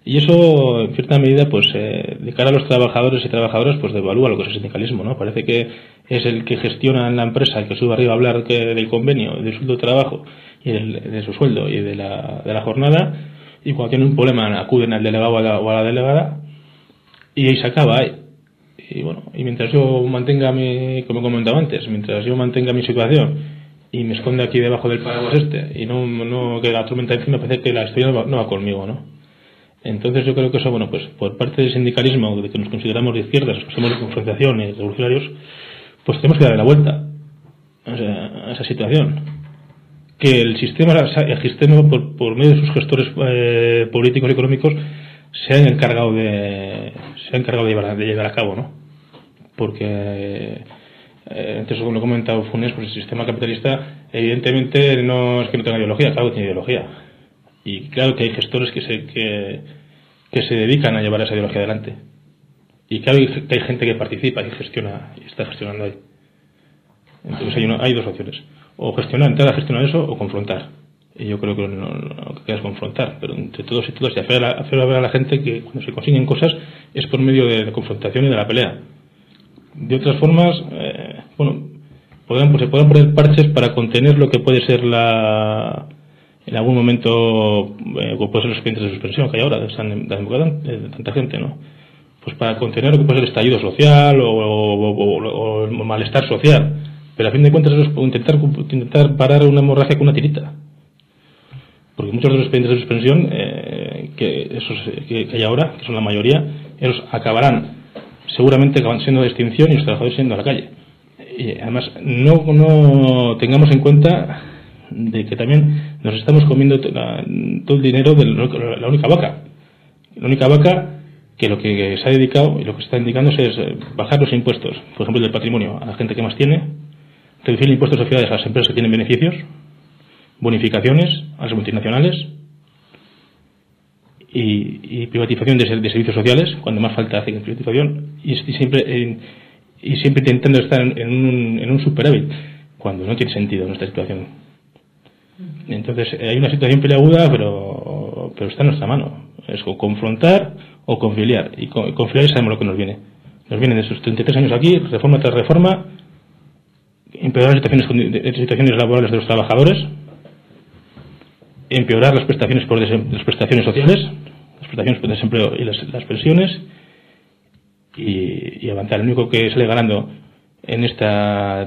Y eso, en cierta medida, pues, eh, de cara a los trabajadores y trabajadoras, pues devalúa lo que es el sindicalismo, ¿no? Parece que es el que gestiona en la empresa, el que sube arriba a hablar del convenio, del sueldo de trabajo, y del- de su sueldo y de la, de la jornada, y cuando tienen un problema acuden al delegado o a la, o a la delegada, y ahí se acaba ahí. Y bueno, y mientras yo mantenga mi, como comentaba antes, mientras yo mantenga mi situación y me esconde aquí debajo del paraguas este y no, no que la tormenta encima parece que la historia no va, no va conmigo, ¿no? Entonces yo creo que eso, bueno, pues por parte del sindicalismo, de que nos consideramos de izquierdas, que somos de confrontación y revolucionarios, pues tenemos que darle la vuelta a esa situación. Que el sistema, el sistema por, por medio de sus gestores eh, políticos y económicos, se han encargado de se han encargado de llevar, de llevar a cabo, ¿no? Porque eh, antes lo he comentado Funes, pues el sistema capitalista evidentemente no es que no tenga ideología, claro que tiene ideología. Y claro que hay gestores que se, que, se dedican a llevar esa ideología adelante. Y claro que hay gente que participa y gestiona y está gestionando ahí. Entonces hay, una- hay dos opciones. O gestionar, entrar a gestionar eso o confrontar. Y yo creo que no- lo que es confrontar. Pero entre todos y todas, y hacer a, la, hacer a la gente que cuando se consiguen cosas es por medio de la confrontación y de la pelea. De otras formas, eh, bueno, se podrán poner parches para contener lo que puede ser la en algún momento eh, puede ser los expedientes de suspensión que hay ahora de, San- de tanta gente, ¿no? Pues para contener lo que puede ser el estallido social o, o- el malestar social. Pero a fin de cuentas eso es intentar, intentar parar una hemorragia con una tirita. Porque muchos de los expedientes de suspensión eh, que, esos, eh, que, que hay ahora, que son la mayoría, esos acabarán, seguramente acaban siendo de extinción y los trabajadores siendo a la calle. Y además, no, no tengamos en cuenta de que también nos estamos comiendo todo el dinero de la única vaca. La única vaca que lo que se ha dedicado y lo que se está indicando es eh, bajar los impuestos, por ejemplo, el del patrimonio a la gente que más tiene, reducir el impuesto de sociedades a las empresas que tienen beneficios, bonificaciones a las multinacionales y, privatización de, de servicios sociales, cuando más falta hace que privatización, y, y siempre, en- y siempre intentando estar en, en un, en un superávit, cuando no tiene sentido nuestra situación. Entonces, eh, hay una situación peleaguda, pero, pero está en nuestra mano. Es o confrontar o conciliar. Y con- conciliar sabemos lo que nos viene. Nos vienen de esos 33 años aquí, reforma tras reforma, empeorar las situaciones, situaciones laborales de los trabajadores, empeorar las prestaciones por las prestaciones sociales, las prestaciones por desempleo y las, las pensiones, y, y avanzar. Lo único que sale ganando en este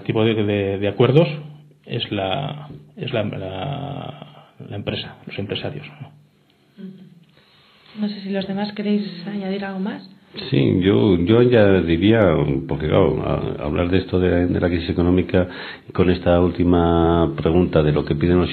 tipo de, de- acuerdos es la es la, la, la empresa, los empresarios. No sé si los demás queréis añadir algo más. Sí, yo, yo ya diría, porque claro, a- hablar de esto de, de la crisis económica con esta última pregunta de lo que piden los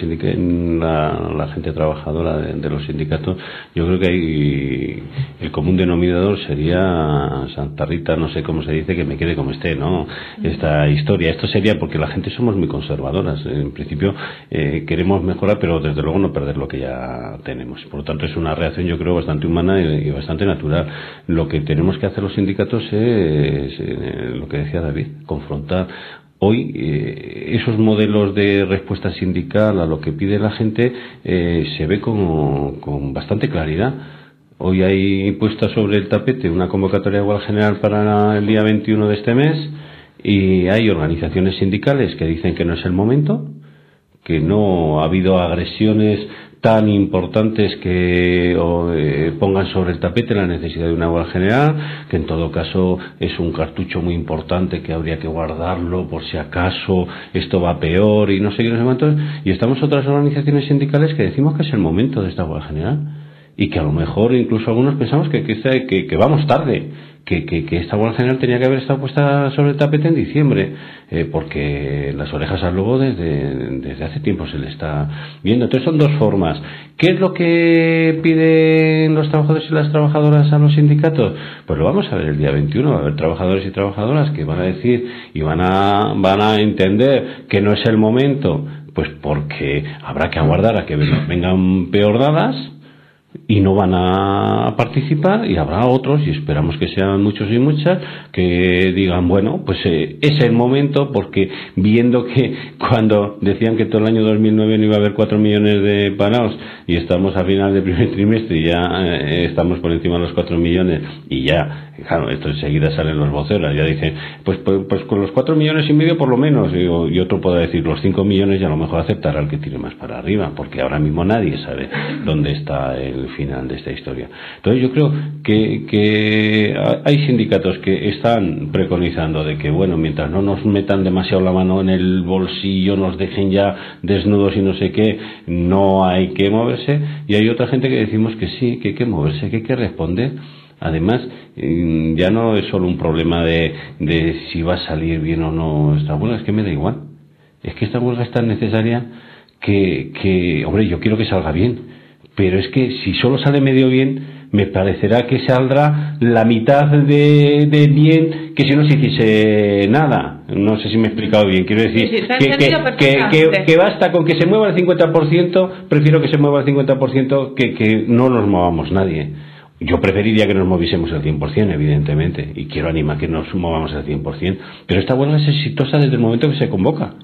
la, la gente trabajadora de, de los sindicatos, yo creo que hay el común denominador sería Santa Rita, no sé cómo se dice, que me quede como esté, ¿no? Esta historia. Esto sería porque la gente somos muy conservadoras. En principio eh, queremos mejorar, pero desde luego no perder lo que ya tenemos. Por lo tanto, es una reacción, yo creo, bastante humana y, y bastante natural. Lo que tenemos que hacer los sindicatos es, eh, lo que decía David, confrontar. Hoy eh, esos modelos de respuesta sindical a lo que pide la gente eh, se ve con, con bastante claridad. Hoy hay puesta sobre el tapete una convocatoria igual general para el día 21 de este mes y hay organizaciones sindicales que dicen que no es el momento, que no ha habido agresiones tan importantes que eh, pongan sobre el tapete la necesidad de una huelga general, que en todo caso es un cartucho muy importante que habría que guardarlo por si acaso esto va peor y no sé qué, no sé y estamos otras organizaciones sindicales que decimos que es el momento de esta huelga general y que a lo mejor incluso algunos pensamos que, que- que vamos tarde, que, que- que esta huelga general tenía que haber estado puesta sobre el tapete en diciembre, eh, porque las orejas al lobo desde, desde hace tiempo se le está viendo. Entonces son dos formas. ¿Qué es lo que piden los trabajadores y las trabajadoras a los sindicatos? Pues lo vamos a ver el día 21, va a haber trabajadores y trabajadoras que van a decir y van a, van a entender que no es el momento, pues porque habrá que aguardar a que vengan peor dadas y no van a participar y habrá otros y esperamos que sean muchos y muchas que digan bueno pues eh, es el momento porque viendo que cuando decían que todo el año 2009 no iba a haber 4 millones de parados y estamos a final del primer trimestre y ya eh, estamos por encima de los 4 millones y ya claro esto enseguida salen los voceros ya dicen pues, pues pues con los 4 millones y medio por lo menos y, otro podrá decir los 5 millones y a lo mejor aceptará el que tire más para arriba porque ahora mismo nadie sabe dónde está el final de esta historia. Entonces yo creo que, que hay sindicatos que están preconizando de que, bueno, mientras no nos metan demasiado la mano en el bolsillo, nos dejen ya desnudos y no sé qué, no hay que moverse. Y hay otra gente que decimos que sí, que hay que moverse, que hay que responder. Además, mm, ya no es solo un problema de, de si va a salir bien o no esta huelga, es que me da igual. Es que esta huelga es tan necesaria que, que, hombre, yo quiero que salga bien pero es que si solo sale medio bien, me parecerá que saldrá la mitad de, de bien que si no se hiciese nada. No sé si me he explicado bien. Quiero decir Sí, sí, que basta con que se mueva el 50%, prefiero que se mueva el 50% que que no nos movamos nadie. Yo preferiría que nos moviésemos al 100%, evidentemente, y quiero animar que nos movamos al 100%, pero esta huelga es exitosa desde el momento que se convoca,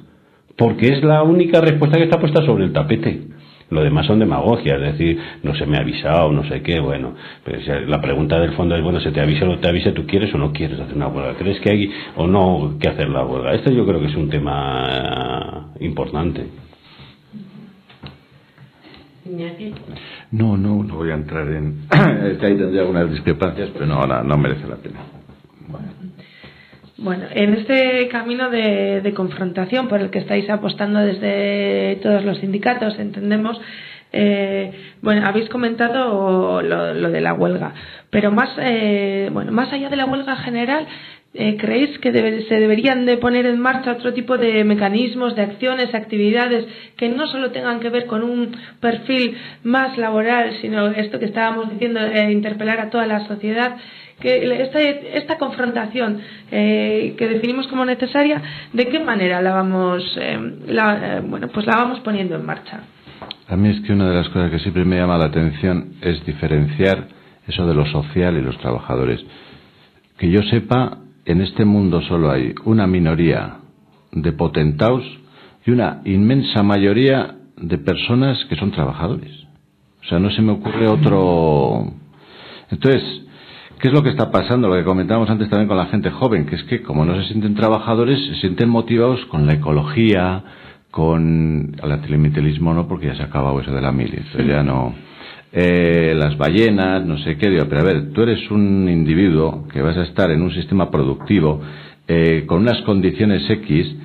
porque es la única respuesta que está puesta sobre el tapete. Lo demás son demagogias, es decir, no se me ha avisado, no sé qué, bueno. Pues eh, la pregunta del fondo es, bueno, se te avisa o no te avisa, ¿tú quieres o no quieres hacer una huelga? ¿Crees que hay o no que hacer la huelga? Esto yo creo que es un tema importante. No, no, no voy a entrar en. es que ahí tendría algunas discrepancias, pero no, ahora no merece la pena. Bueno, en este camino de, de confrontación por el que estáis apostando desde todos los sindicatos, entendemos, eh, bueno, habéis comentado lo, lo de la huelga, pero más, eh, bueno, más allá de la huelga general, eh, ¿creéis que debe- se deberían de poner en marcha otro tipo de mecanismos, de acciones, actividades que no solo tengan que ver con un perfil más laboral, sino esto que estábamos diciendo, eh, interpelar a toda la sociedad? Que esta, esta confrontación eh, que definimos como necesaria, ¿de qué manera la vamos, eh, eh, bueno, pues la vamos poniendo en marcha? A mí es que una de las cosas que siempre me llama la atención es diferenciar eso de lo social y los trabajadores. Que yo sepa, en este mundo solo hay una minoría de potentaos y una inmensa mayoría de personas que son trabajadores. O sea, no se me ocurre otro. Entonces, ¿qué es lo que está pasando? Lo que comentábamos antes también con la gente joven, que es que como no se sienten trabajadores, se sienten motivados con la ecología, con el antimilitarismo, no, porque ya se ha acabado eso de la mili, entonces ya no. Eh, las ballenas, no sé qué, digo, pero a ver, tú eres un individuo que vas a estar en un sistema productivo eh, con unas condiciones X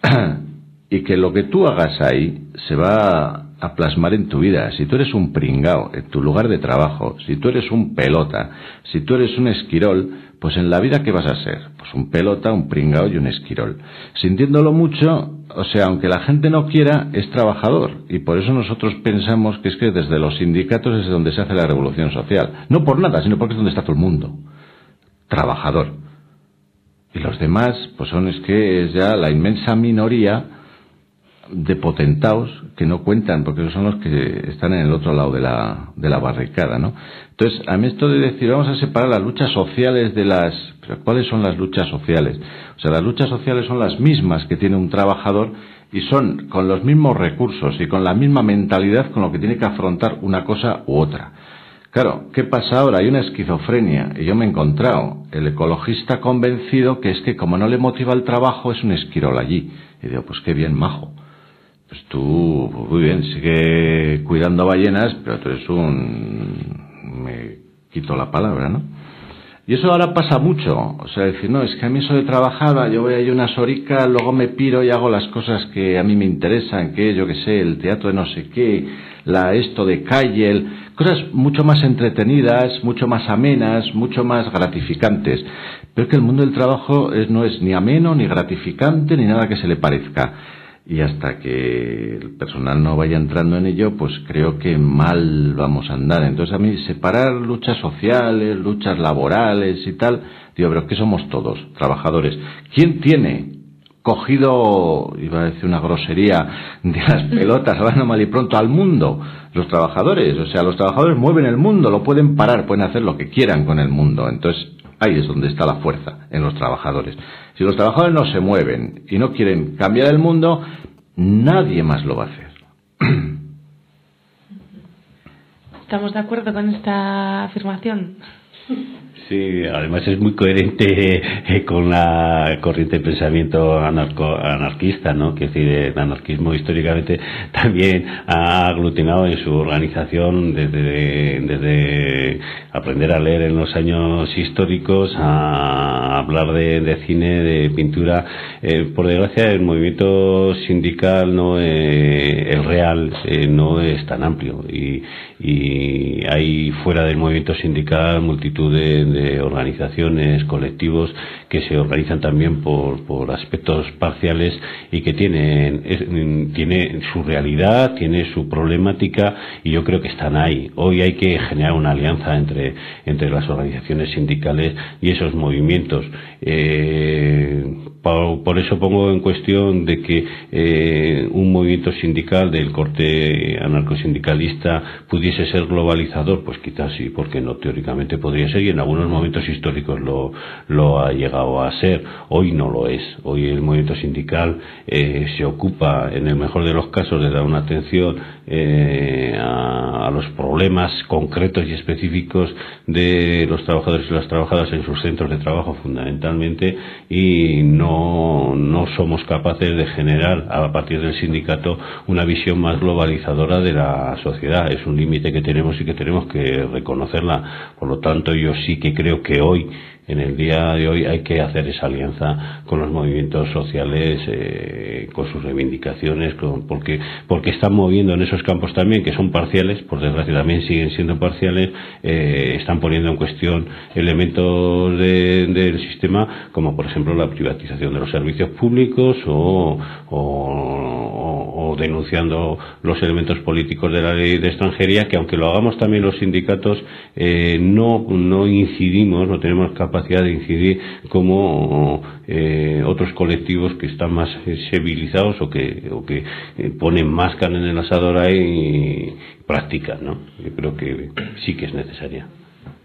y que lo que tú hagas ahí se va a plasmar en tu vida. Si tú eres un pringao en tu lugar de trabajo, si tú eres un pelota, si tú eres un esquirol, pues en la vida ¿qué vas a ser? Pues un pelota, un pringao y un esquirol. Sintiéndolo mucho, o sea, aunque la gente no quiera, es trabajador. Y por eso nosotros pensamos que es que desde los sindicatos es donde se hace la revolución social. No por nada, sino porque es donde está todo el mundo. Trabajador. Y los demás, pues son es que es ya la inmensa minoría de potentaos que no cuentan, porque son los que están en el otro lado de la, de la barricada, ¿no? Entonces, a mí esto de decir, vamos a separar las luchas sociales de las... pero ¿Cuáles son las luchas sociales? O sea, las luchas sociales son las mismas que tiene un trabajador y son con los mismos recursos y con la misma mentalidad con lo que tiene que afrontar una cosa u otra. Claro, ¿qué pasa ahora? Hay una esquizofrenia y yo me he encontrado el ecologista convencido que es que como no le motiva el trabajo es un esquirol allí. Y digo, pues qué bien, majo. Pues tú, muy bien, sigue cuidando ballenas, pero tú eres un... me quito la palabra, ¿no? Y eso ahora pasa mucho. O sea, decir, no, es que a mí eso de trabajar, yo voy a ir unas horicas, luego me piro y hago las cosas que a mí me interesan, que yo que sé, el teatro de no sé qué, la esto de calle, cosas mucho más entretenidas, mucho más amenas, mucho más gratificantes. Pero es que el mundo del trabajo no es ni ameno, ni gratificante, ni nada que se le parezca. Y hasta que el personal no vaya entrando en ello, pues creo que mal vamos a andar. Entonces a mí separar luchas sociales, luchas laborales y tal, digo, pero ¿qué somos todos? Trabajadores. ¿Quién tiene cogido, iba a decir una grosería, de las pelotas, hablando mal y pronto, al mundo? Los trabajadores. O sea, los trabajadores mueven el mundo, lo pueden parar, pueden hacer lo que quieran con el mundo. Entonces ahí es donde está la fuerza, en los trabajadores. Si los trabajadores no se mueven y no quieren cambiar el mundo, nadie más lo va a hacer. ¿Estamos de acuerdo con esta afirmación? Sí, además es muy coherente eh, con la corriente de pensamiento anarco, anarquista, ¿no? Que es decir, el anarquismo históricamente también ha aglutinado en su organización desde, desde aprender a leer en los años históricos a hablar de, cine, de pintura. Eh, por desgracia, el movimiento sindical, no, eh, el real, eh, no es tan amplio y, y hay fuera del movimiento sindical multitud de, organizaciones, colectivos que se organizan también por, por aspectos parciales y que tienen, es- tiene su realidad, tiene su problemática y yo creo que están ahí. Hoy hay que generar una alianza entre, entre las organizaciones sindicales y esos movimientos. Eh, por, eso pongo en cuestión de que eh, un movimiento sindical del corte anarcosindicalista pudiese ser globalizador, pues quizás sí, porque no teóricamente podría ser y en algunos momentos históricos lo, lo ha llegado a ser. Hoy no lo es. Hoy el movimiento sindical eh, se ocupa, en el mejor de los casos, de dar una atención eh, a, a los problemas concretos y específicos de los trabajadores y las trabajadoras en sus centros de trabajo fundamentalmente y no, no somos capaces de generar a partir del sindicato una visión más globalizadora de la sociedad. Es un límite que tenemos y que tenemos que reconocerla. Por lo tanto, yo sí que creo que hoy en el día de hoy hay que hacer esa alianza con los movimientos sociales, eh, con sus reivindicaciones, porque, porque están moviendo en esos campos también, que son parciales, por desgracia también siguen siendo parciales, eh, están poniendo en cuestión elementos de- del sistema, como por ejemplo la privatización de los servicios públicos o denunciando los elementos políticos de la ley de extranjería, que aunque lo hagamos también los sindicatos, eh, no, no incidimos, no tenemos capacidad de incidir como eh, otros colectivos que están más eh, civilizados o que, o que eh, ponen más carne en el asador ahí y practican, ¿no? Yo creo que sí que es necesaria.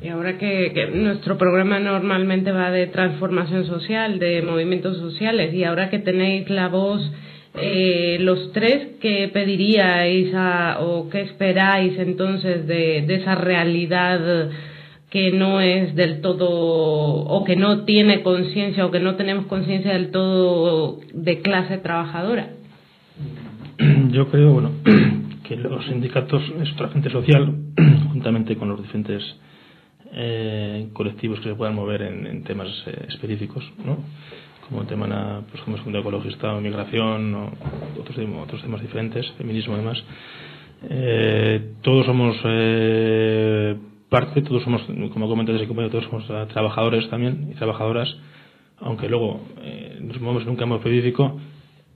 Y ahora que, que nuestro programa normalmente va de transformación social, de movimientos sociales, y ahora que tenéis la voz, eh, los tres, ¿qué pediríais a- o qué esperáis entonces de, de esa realidad que no es del todo, o que no tiene conciencia, o que no tenemos conciencia del todo de clase trabajadora? Yo creo, bueno, que los sindicatos es otra agente social, juntamente con los diferentes eh, colectivos que se puedan mover en, temas eh, específicos, ¿no? Como el tema, pues como es ecologista o migración, o otros, otros temas diferentes, feminismo además. Eh, todos somos eh, parte, todos somos, como comentas ese compañero, todos somos eh, trabajadores también y trabajadoras, aunque luego eh, nos movemos en un campo específico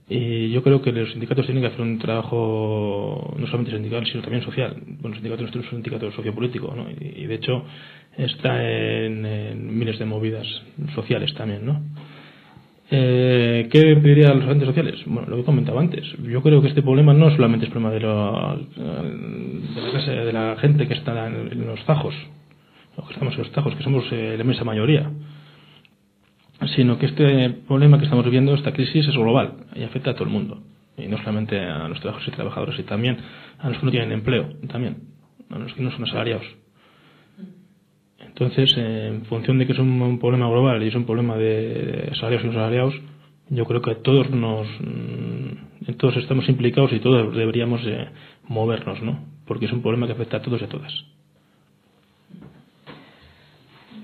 y yo creo que los sindicatos tienen que hacer un trabajo no solamente sindical, sino también social. Bueno, los sindicatos nuestros son un sindicato sociopolítico, ¿no? Y, y de hecho está en miles de movidas sociales también, ¿no? Eh, ¿Qué pediría a los agentes sociales? Bueno, lo que comentaba antes. Yo creo que este problema no solamente es problema de, lo- de, la, clase- de la gente que está en, los tajos, o que estamos en los tajos, que somos eh, la inmensa mayoría, sino que este problema que estamos viviendo, esta crisis, es global y afecta a todo el mundo. Y no solamente a los trabajadores y trabajadoras, y también a los que no tienen empleo, también, a los que no son asalariados. Entonces, eh, en función de que es un, problema global y es un problema de salarios y no salariados, yo creo que todos nos, mm, todos estamos implicados y todos deberíamos eh, movernos, ¿no? Porque es un problema que afecta a todos y a todas.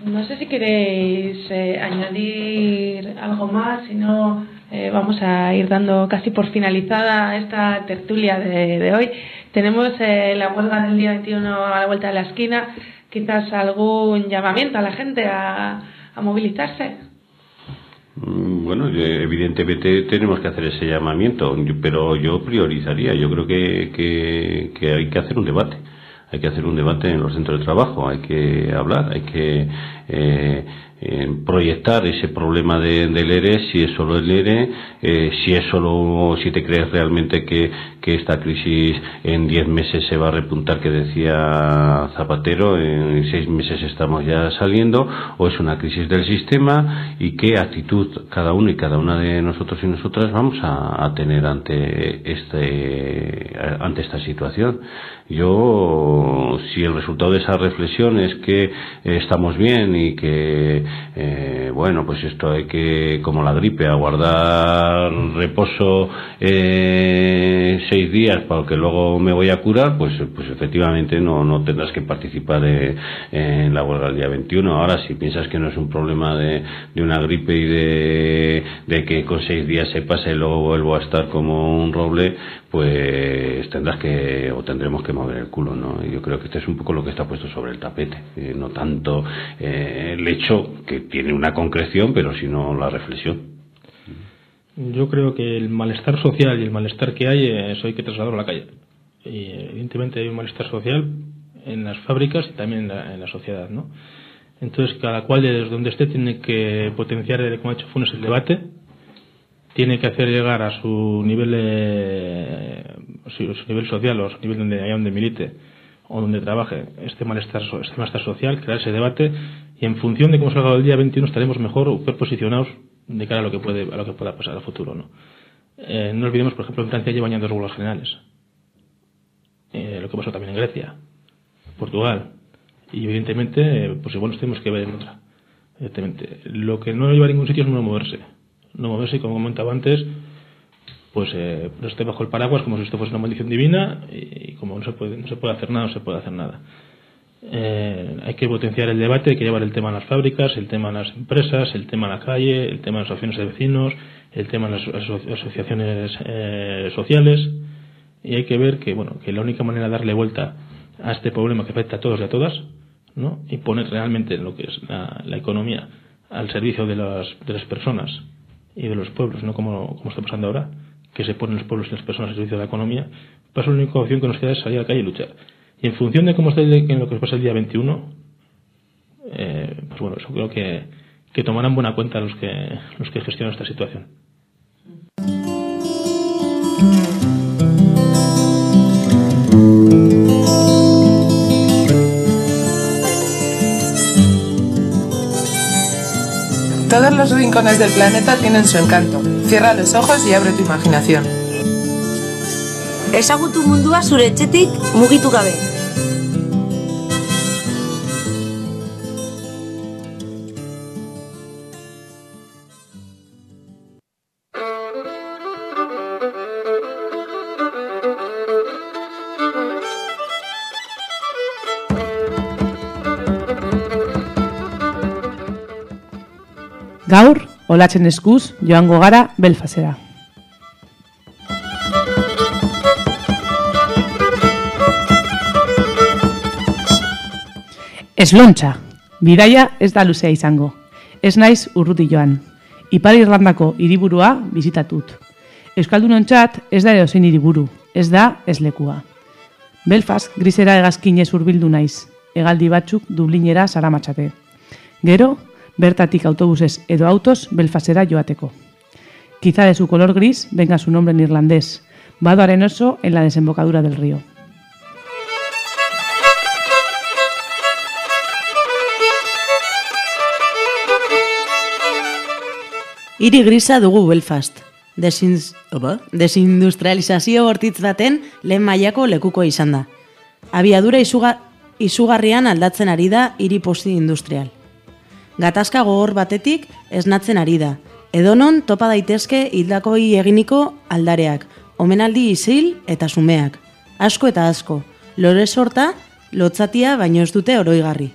No sé si queréis eh, añadir algo más, si no eh, vamos a ir dando casi por finalizada esta tertulia de, de hoy. Tenemos la huelga del día 21 a la vuelta de la esquina, quizás algún llamamiento a la gente a, a movilizarse. Mm, Bueno, evidentemente tenemos que hacer ese llamamiento, pero yo priorizaría. Yo creo que, que, que hay que hacer un debate. Hay que hacer un debate en los centros de trabajo, hay que hablar, hay que eh, eh, proyectar ese problema de- del ERE, si es solo el ERE, eh, si es solo, si te crees realmente que, que esta crisis en 10 meses se va a repuntar, que decía Zapatero, en seis meses estamos ya saliendo, o es una crisis del sistema y qué actitud cada uno y cada una de nosotros y nosotras vamos a, a tener ante este ante esta situación. Yo, si el resultado de esa reflexión es que eh, estamos bien y que eh, bueno, pues esto hay que, como la gripe, aguardar reposo eh, seis días para que luego me voy a curar, pues, pues efectivamente no, no tendrás que participar eh, en la huelga el día 21. Ahora, si piensas que no es un problema de, de una gripe y de, de que con seis días se pase y luego vuelvo a estar como un roble, pues tendrás que o tendremos que mover el culo, ¿no? Y yo creo que este es un poco lo que está puesto sobre el tapete, eh, no tanto eh, el hecho que tiene una concreción, pero sino la reflexión. Yo creo que el malestar social y el malestar que hay, eh, eso hay que trasladarlo a la calle. Y evidentemente hay un malestar social en las fábricas y también en la, en la sociedad, ¿no? Entonces, cada cual desde donde esté tiene que potenciar, como ha hecho Funes, el debate, tiene que hacer llegar a su nivel eh, su, nivel social o su nivel donde allá donde milite o donde trabaje este malestar este malestar social crear ese debate y en función de cómo salga el día 21 estaremos mejor o peor posicionados de cara a lo que puede a lo que pueda pasar al futuro no Eh, no olvidemos por ejemplo en Francia llevan ya dos huelgas generales. Eh, lo que pasó también en Grecia Portugal y evidentemente eh, pues igual nos tenemos que ver en otra evidentemente. Lo que no lleva a ningún sitio es no moverse no moverse y como comentaba antes pues eh, no esté bajo el paraguas como si esto fuese una maldición divina y, como no se puede no se puede hacer nada no se puede hacer nada Eh, hay que potenciar el debate hay que llevar el tema a las fábricas el tema a las empresas el tema a la calle el tema a las asociaciones de vecinos el tema a las aso- asociaciones eh, sociales y hay que ver que bueno que la única manera de darle vuelta a este problema que afecta a todos y a todas ¿no? y poner realmente lo que es la, la economía al servicio de las, de las personas y de los pueblos, no como, como está pasando ahora, que se ponen los pueblos y las personas al servicio de la economía, pues la única opción que nos queda es salir a la calle y luchar. Y en función de cómo esté en lo que pasa el día 21, eh, pues bueno, eso creo que, que tomarán buena cuenta los que, los que gestionan esta situación. Todos los rincones del planeta tienen su encanto. Cierra los ojos y abre tu imaginación. Mundua zure etxetik mugitu gabe. Olatzen eskuz, joango gara Belfasera. Eslontxa, bidaia ez da luzea izango. Ez naiz urruti joan. Ipar Irlandako hiriburua bizitatut. Euskaldunontzat ez da edozein hiriburu, ez da ez lekua. Belfast grisera hegazkinez hurbildu naiz, hegaldi batzuk Dublinera saramatxate. Gero, bertatik autobusez edo autos Belfastera joateko. Quizá de su color gris venga su nombre en irlandés, vado arenoso en la desembocadura del río. Hiri grisa dugu Belfast. Desinz, oba, desindustrializazio bortitz baten lehen mailako lekuko izan da. Abiadura izuga, izugarrian aldatzen ari da hiri posti industrial. Gatazka gogor batetik esnatzen ari da. Edonon topa daitezke hildakoi eginiko aldareak, omenaldi isil eta sumeak. Asko eta asko, lore sorta, lotzatia baino ez dute oroigarri.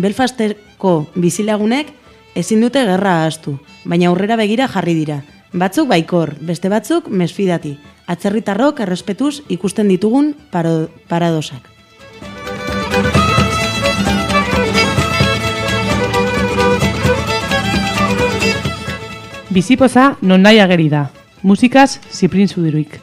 Belfasteko bizilagunek ezin dute gerra ahaztu, baina aurrera begira jarri dira. Batzuk baikor, beste batzuk mesfidati. Atzerritarrok errespetuz ikusten ditugun paro, paradosak. Bizipoza non nahi ageri da. Musikaz ziprin zudiruik.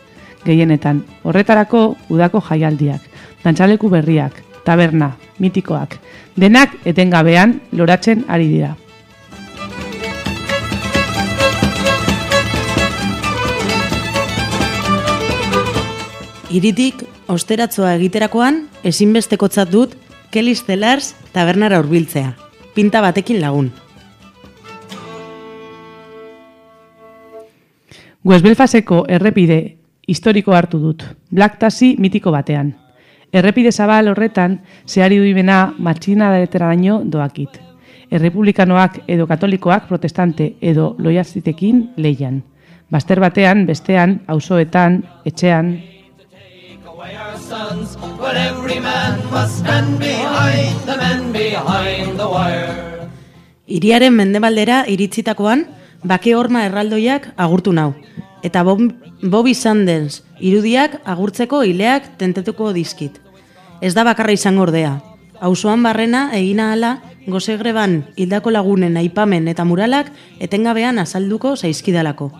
Gehienetan, horretarako udako jaialdiak, dantzaleku berriak, taberna, mitikoak, denak etengabean loratzen ari dira. Iritik, osteratzoa egiterakoan, ezinbestekotzat dut Kelly Stellars tabernara hurbiltzea. Pinta batekin lagun. West Belfasteko errepide historiko hartu dut, Black Taxi mitiko batean. Errepide zabal horretan, zehari duimena matxina daeteraino doakit. errepublikanoak edo katolikoak protestante edo loiazitekin leian. Baster batean, bestean, auzoetan, etxean. Iriaren mendebaldera iritzitakoan, bake horma erraldoiak agurtu nau. Eta Bob, Bobby Sanders irudiak agurtzeko ileak tentetuko dizkit. Ez da bakarra izango ordea. Auzoan barrena egina hala, gozegreban hildako lagunen aipamen eta muralak etengabean azalduko zaizkidalako.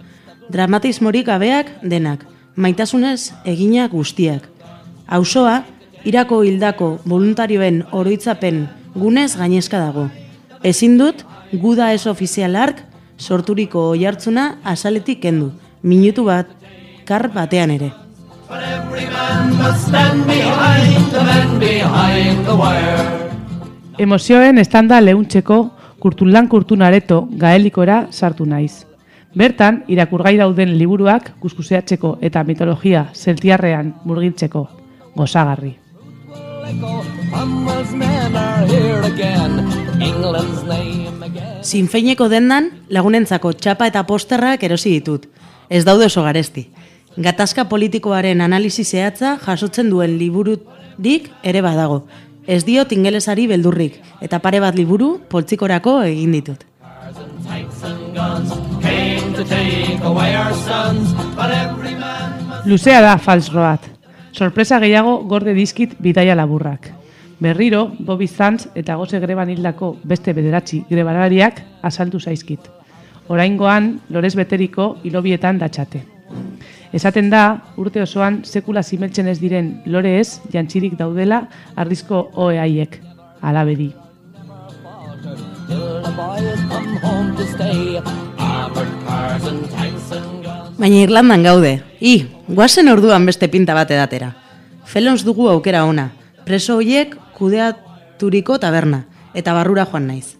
Dramatismorik gabeak denak, maitasunez egina guztiak. Auzoa, irako hildako voluntarioen oroitzapen gunez gainezka dago. Ezin dut, guda ez ofizialark sorturiko oihartzuna azaletik kendu, minutu bat, kar batean ere. Emozioen estanda lehuntzeko kurtulan kurtunareto gaelikora sartu naiz. Bertan, irakurgai dauden liburuak kuskuseatzeko eta mitologia zeltiarrean murgiltzeko gozagarri. Cromwell's men are here again. England's name again. Sinfeineko dendan lagunentzako txapa eta posterrak erosi ditut. Ez daude oso garesti. Gatazka politikoaren analisi zehatza jasotzen duen libururik ere badago. Ez diot ingelesari beldurrik, eta pare bat liburu poltsikorako egin ditut. Luzea da Fals Road. Sorpresa gehiago gorde dizkit bidaia laburrak. Berriro, Bobby Sands eta goze greban hildako beste bederatzi grebalariak asaltu zaizkit. Oraingoan, lorez beteriko hilobietan datxate. Esaten da, urte osoan sekula zimeltzen ez diren lore ez jantzirik daudela arrizko alabedi. tanks and guns. Baina Irlandan gaude. I, guazen orduan beste pinta bat edatera. Felons dugu aukera ona. Preso hoiek kudeaturiko taberna eta barrura joan naiz.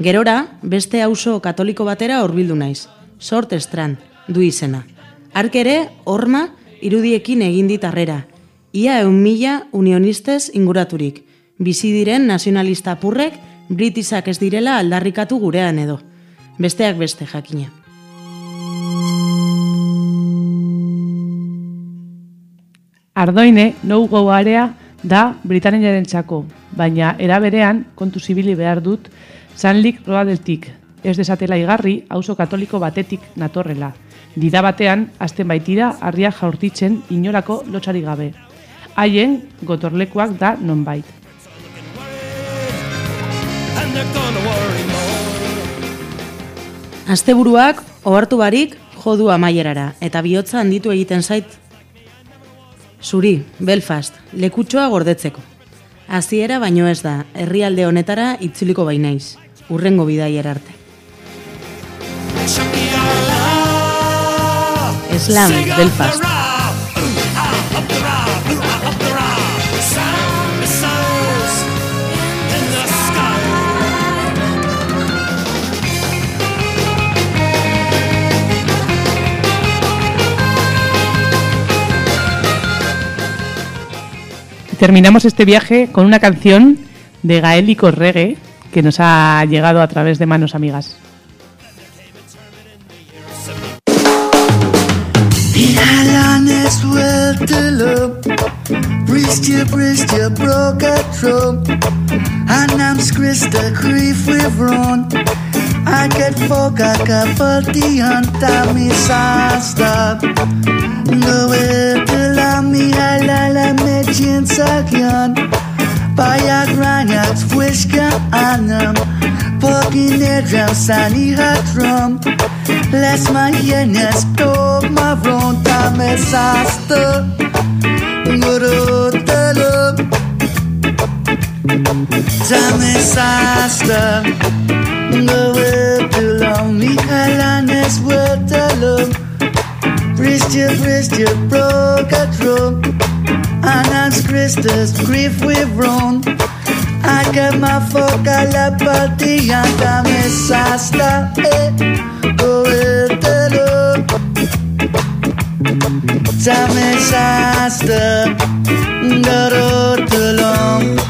Gerora, beste auzo katoliko batera hurbildu naiz. Sort estran, du izena. Ark ere, horma, irudiekin egin dit harrera. Ia eun mila unionistez inguraturik. Bizi diren nazionalista purrek, britisak ez direla aldarrikatu gurean edo. Besteak beste jakina. Ardoine no-go area da Britaniaren txako, baina eraberean kontu zibili behar dut Sanlik Roadeltik, ez desatela igarri auzo katoliko batetik natorrela. Dida batean, azten baitira, arria jaurtitzen inolako lotxari gabe. Haien, gotorlekuak da nonbait. Asteburuak ohartu barik jodu amaierara eta bihotza handitu egiten zait Zuri, Belfast, lekutxoa gordetzeko. Hasiera baino ez da, herrialde honetara itzuliko bainaiz, urrengo bidaier arte. Slam, Belfast. Terminamos este viaje con una canción de gaélico reggae que nos ha llegado a través de manos amigas. Mihailaleme csincagjan Pályák rányát fwyska anam. Pokinerjam sani hatram Lesz ma jenes to ma vronta me sasta. Guru telum Dame sasta. Guru telum Mihailanes vörtelum Christian, Christian, broke a throne. And as Christus, grief we've run. I get my fuck a la patilla, camis hasta eh, coértelo. Camis hasta, garotelo.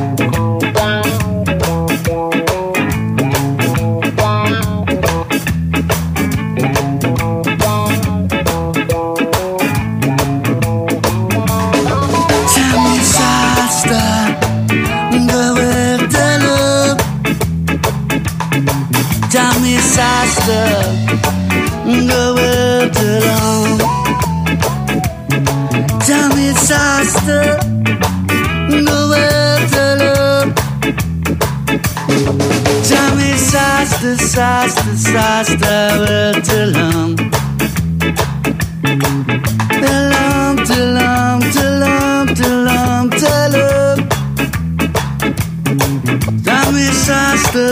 disaster. Go world alone Damn disaster. Go world alone Damn disaster, disaster, disaster. World alone Alone, alone, alone, alone, alone Damn disaster.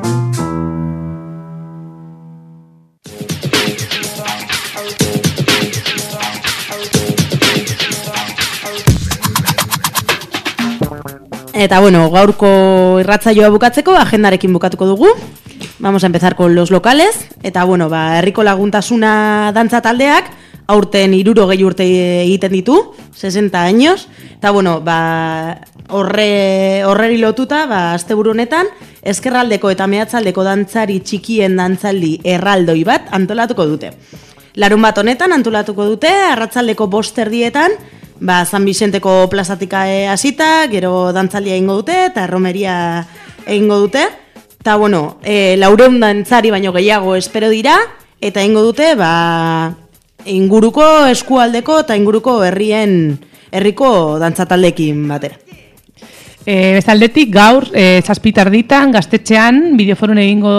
Eta bueno, gaurko irratzaioa bukatzeko agendarekin bukatuko dugu. Vamos a empezar con los locales. Eta bueno, ba, herriko laguntasuna dantza taldeak aurten iruro gehi urte egiten ditu, 60 años. Eta bueno, ba, horre, horreri lotuta, ba, asteburu honetan, eskerraldeko eta mehatzaldeko dantzari txikien dantzaldi erraldoi bat antolatuko dute. Larun bat honetan antolatuko dute, arratzaldeko bosterdietan, ba, San Vicenteko plazatika hasita, gero dantzaldia egingo dute, eta romeria egingo dute. Eta, bueno, e, laureun dantzari baino gehiago espero dira, eta egingo dute, ba, inguruko eskualdeko eta inguruko herrien herriko dantzataldekin batera. E, bestaldetik gaur, e, zazpitarditan, gaztetxean, bideoforun egingo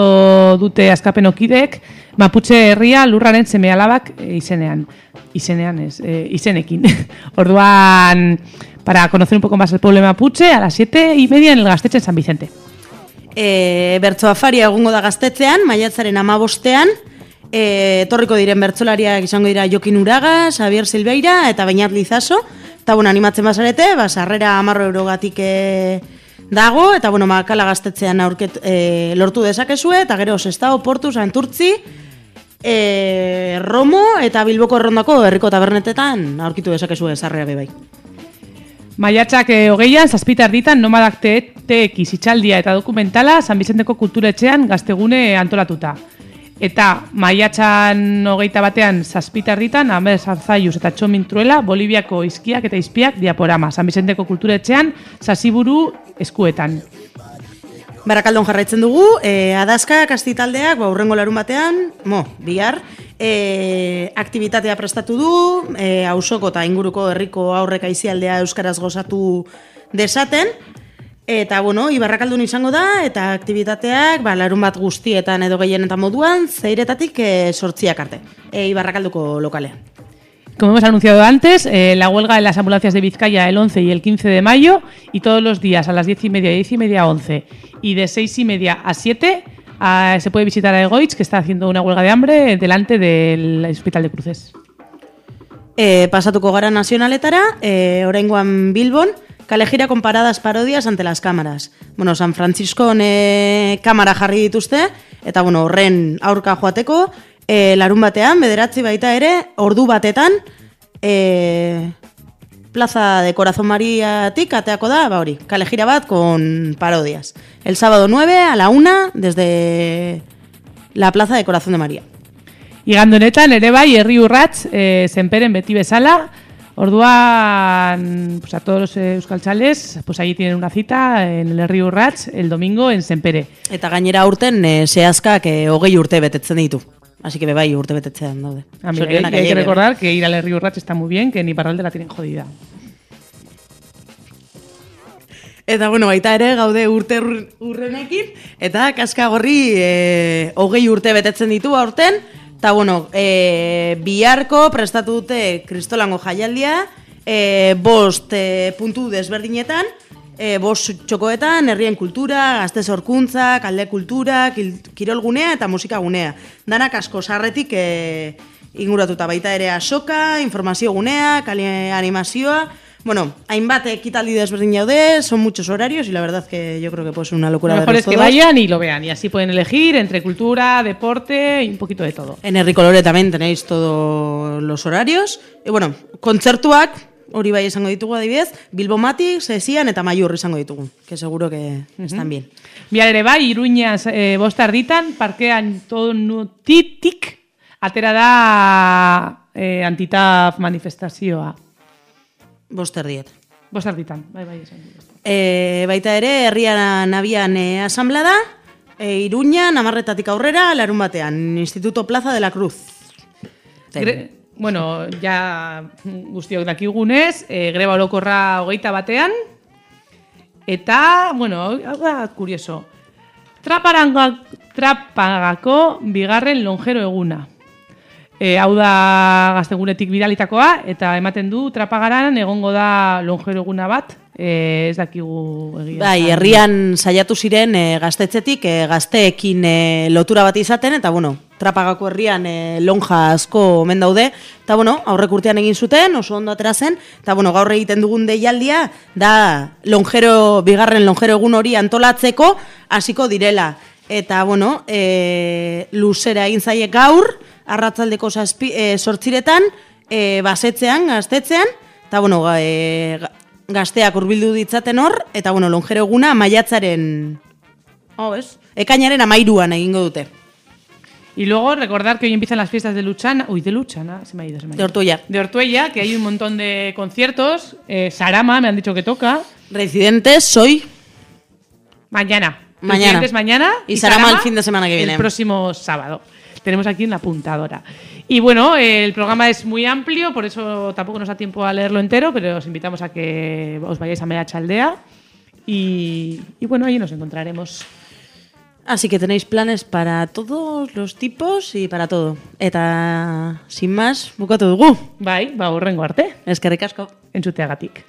dute askapen okidek, Maputxe herria lurraren seme alabak e, izenean. Izenean ez, e, izenekin. Orduan, para conocer un poco más el pueblo de Mapuche, a las siete y media en el gaztetxe en San Vicente. E, bertso afaria egungo da gaztetzean, maiatzaren amabostean, etorriko diren bertsolariak izango dira Jokin Uraga, Xavier Silveira eta Bainat Lizaso, eta bueno, animatzen bazarete, ba, sarrera amarro eurogatik e, dago, eta bueno, makala gaztetzean aurket, e, lortu dezakezue, eta gero Sestao, Portu, Santurtzi, e, Romo eta Bilboko errondako herriko tabernetetan aurkitu dezakezue sarrera bebai. Maiatzak e, hogeian, zazpita erditan, nomadak teek izitxaldia eta dokumentala San Vicenteko kulturetxean gaztegune antolatuta. Eta maiatzan hogeita batean zazpita erditan, Amer Zarzaius eta Txomintruela, Boliviako izkiak eta izpiak diaporama. San Vicenteko kulturetxean, zaziburu eskuetan. Barakaldon jarraitzen dugu, e, adazka kastitaldeak, ba, urrengo larun batean, mo, bihar, e, aktivitatea prestatu du, e, hausoko eta inguruko herriko aurrek aizialdea euskaraz gozatu desaten, eta bueno, ibarrakaldun izango da, eta aktivitateak, ba, larun bat guztietan edo gehienetan moduan, zeiretatik e, sortziak arte, e, ibarrakalduko lokalean. Como hemos anunciado antes, eh, la huelga en las ambulancias de Vizcaya el 11 y el 15 de mayo y todos los días a las 10 y media, 10 y media a 11 y de 6 y media a 7 ah, se puede visitar a Egoitz que está haciendo una huelga de hambre delante del Hospital de Cruces. E, pasatuko gara nazionaletara, e, oraingoan Bilbon, kalejira con paradas parodias ante las cámaras. Bueno, San Francisco ne kamera jarri dituzte, eta bueno, horren aurka joateko, e, larun batean, bederatzi baita ere, ordu batetan, e, Plaza de Corazón Mariatik ateako da, ba hori, kalejira bat con parodias. El sábado 9 a la 1 desde la Plaza de Corazón de María. Igando honetan ere bai herri urrats eh, zenperen beti bezala, orduan pues a todos los eh, euskaltzales, pues allí tienen una cita en el herri urrats el domingo en Senpere. Eta gainera aurten e, zehazkak e, hogei urte betetzen ditu. Así que bebai urte betetzean daude. A mí, hay, hay que recordar que ir al herri urrats está muy bien, que en Iparralde la tienen jodida. Eta, bueno, baita ere, gaude urte ur- urrenekin, eta kaska gorri e, hogei urte betetzen ditu aurten, eta, bueno, e, biharko prestatu dute kristolango jaialdia, e, bost e, puntu desberdinetan, e, bost txokoetan, herrien kultura, gazte sorkuntza, kalde kultura, kil, kirolgunea eta musikagunea. Danak asko sarretik e, inguratuta baita ere asoka, informazio gunea, kale animazioa, Bueno, hainbat ekitaldi desberdin daude, son muchos horarios y la verdad que yo creo que puede ser una locura Lo mejor es que todos. vayan y lo vean. Y así pueden elegir entre cultura, deporte y un poquito de todo. En Herrikolore también tenéis todos los horarios. Y bueno, kontzertuak, hori bai esango ditugu adibidez, Bilbo Matic, Sesian eta Maiur izango ditugu, que seguro que están bien. Bihar ere bai, Iruña e, bost arditan, parkean tonutitik, atera da e, antitaf manifestazioa. Bost erdiet. Bost arditan, bai, bai, esan. E, baita ere, herrian abian e, asamblea e, Iruña, Namarretatik aurrera, larun batean, Instituto Plaza de la Cruz. Gre bueno, ja guztiok dakigunez, e, greba orokorra hogeita batean, eta, bueno, hau da kurioso, Traparanga, trapagako bigarren lonjero eguna. E, hau da gaztegunetik bidalitakoa, eta ematen du trapagaran egongo da lonjero eguna bat, e, ez dakigu egia. Bai, herrian saiatu ziren e, gaztetzetik e, gazteekin e, lotura bat izaten, eta bueno, trapagako herrian e, lonja asko omen daude, eta bueno, aurrek urtean egin zuten, oso ondo atera zen, eta bueno, gaur egiten dugun deialdia, da lonjero, bigarren lonjero egun hori antolatzeko hasiko direla. Eta bueno, e, luzera egin zaie gaur, arratzaldeko zazpi, e, sortziretan, e, basetzean, gaztetzean, eta bueno, e, ga- gazteak hurbildu ditzaten hor, eta bueno, lonjero eguna maiatzaren, oh, ez? Ekainaren amairuan egingo dute. Y luego recordar que hoy empiezan las fiestas de Luchana. Uy, de Luchana, se me ha ido. Se me ha ido. De Ortuella. De Ortuella, que hay un montón de conciertos. Eh, Sarama, me han dicho que toca. Residentes, soy. Mañana. Mañana. Residentes mañana. Y Sarama el fin de semana que viene. El próximo sábado. Tenemos aquí una apuntadora. Y bueno, el programa es muy amplio, por eso tampoco nos da tiempo a leerlo entero, pero os invitamos a que os vayáis a Media Chaldea. Y, y bueno, ahí nos encontraremos. Así que tenéis planes para todos los tipos y para todo. Eta, sin más, bukatu dugu. Bai, ba, horrengo arte. Eskerrik asko. Entzuteagatik.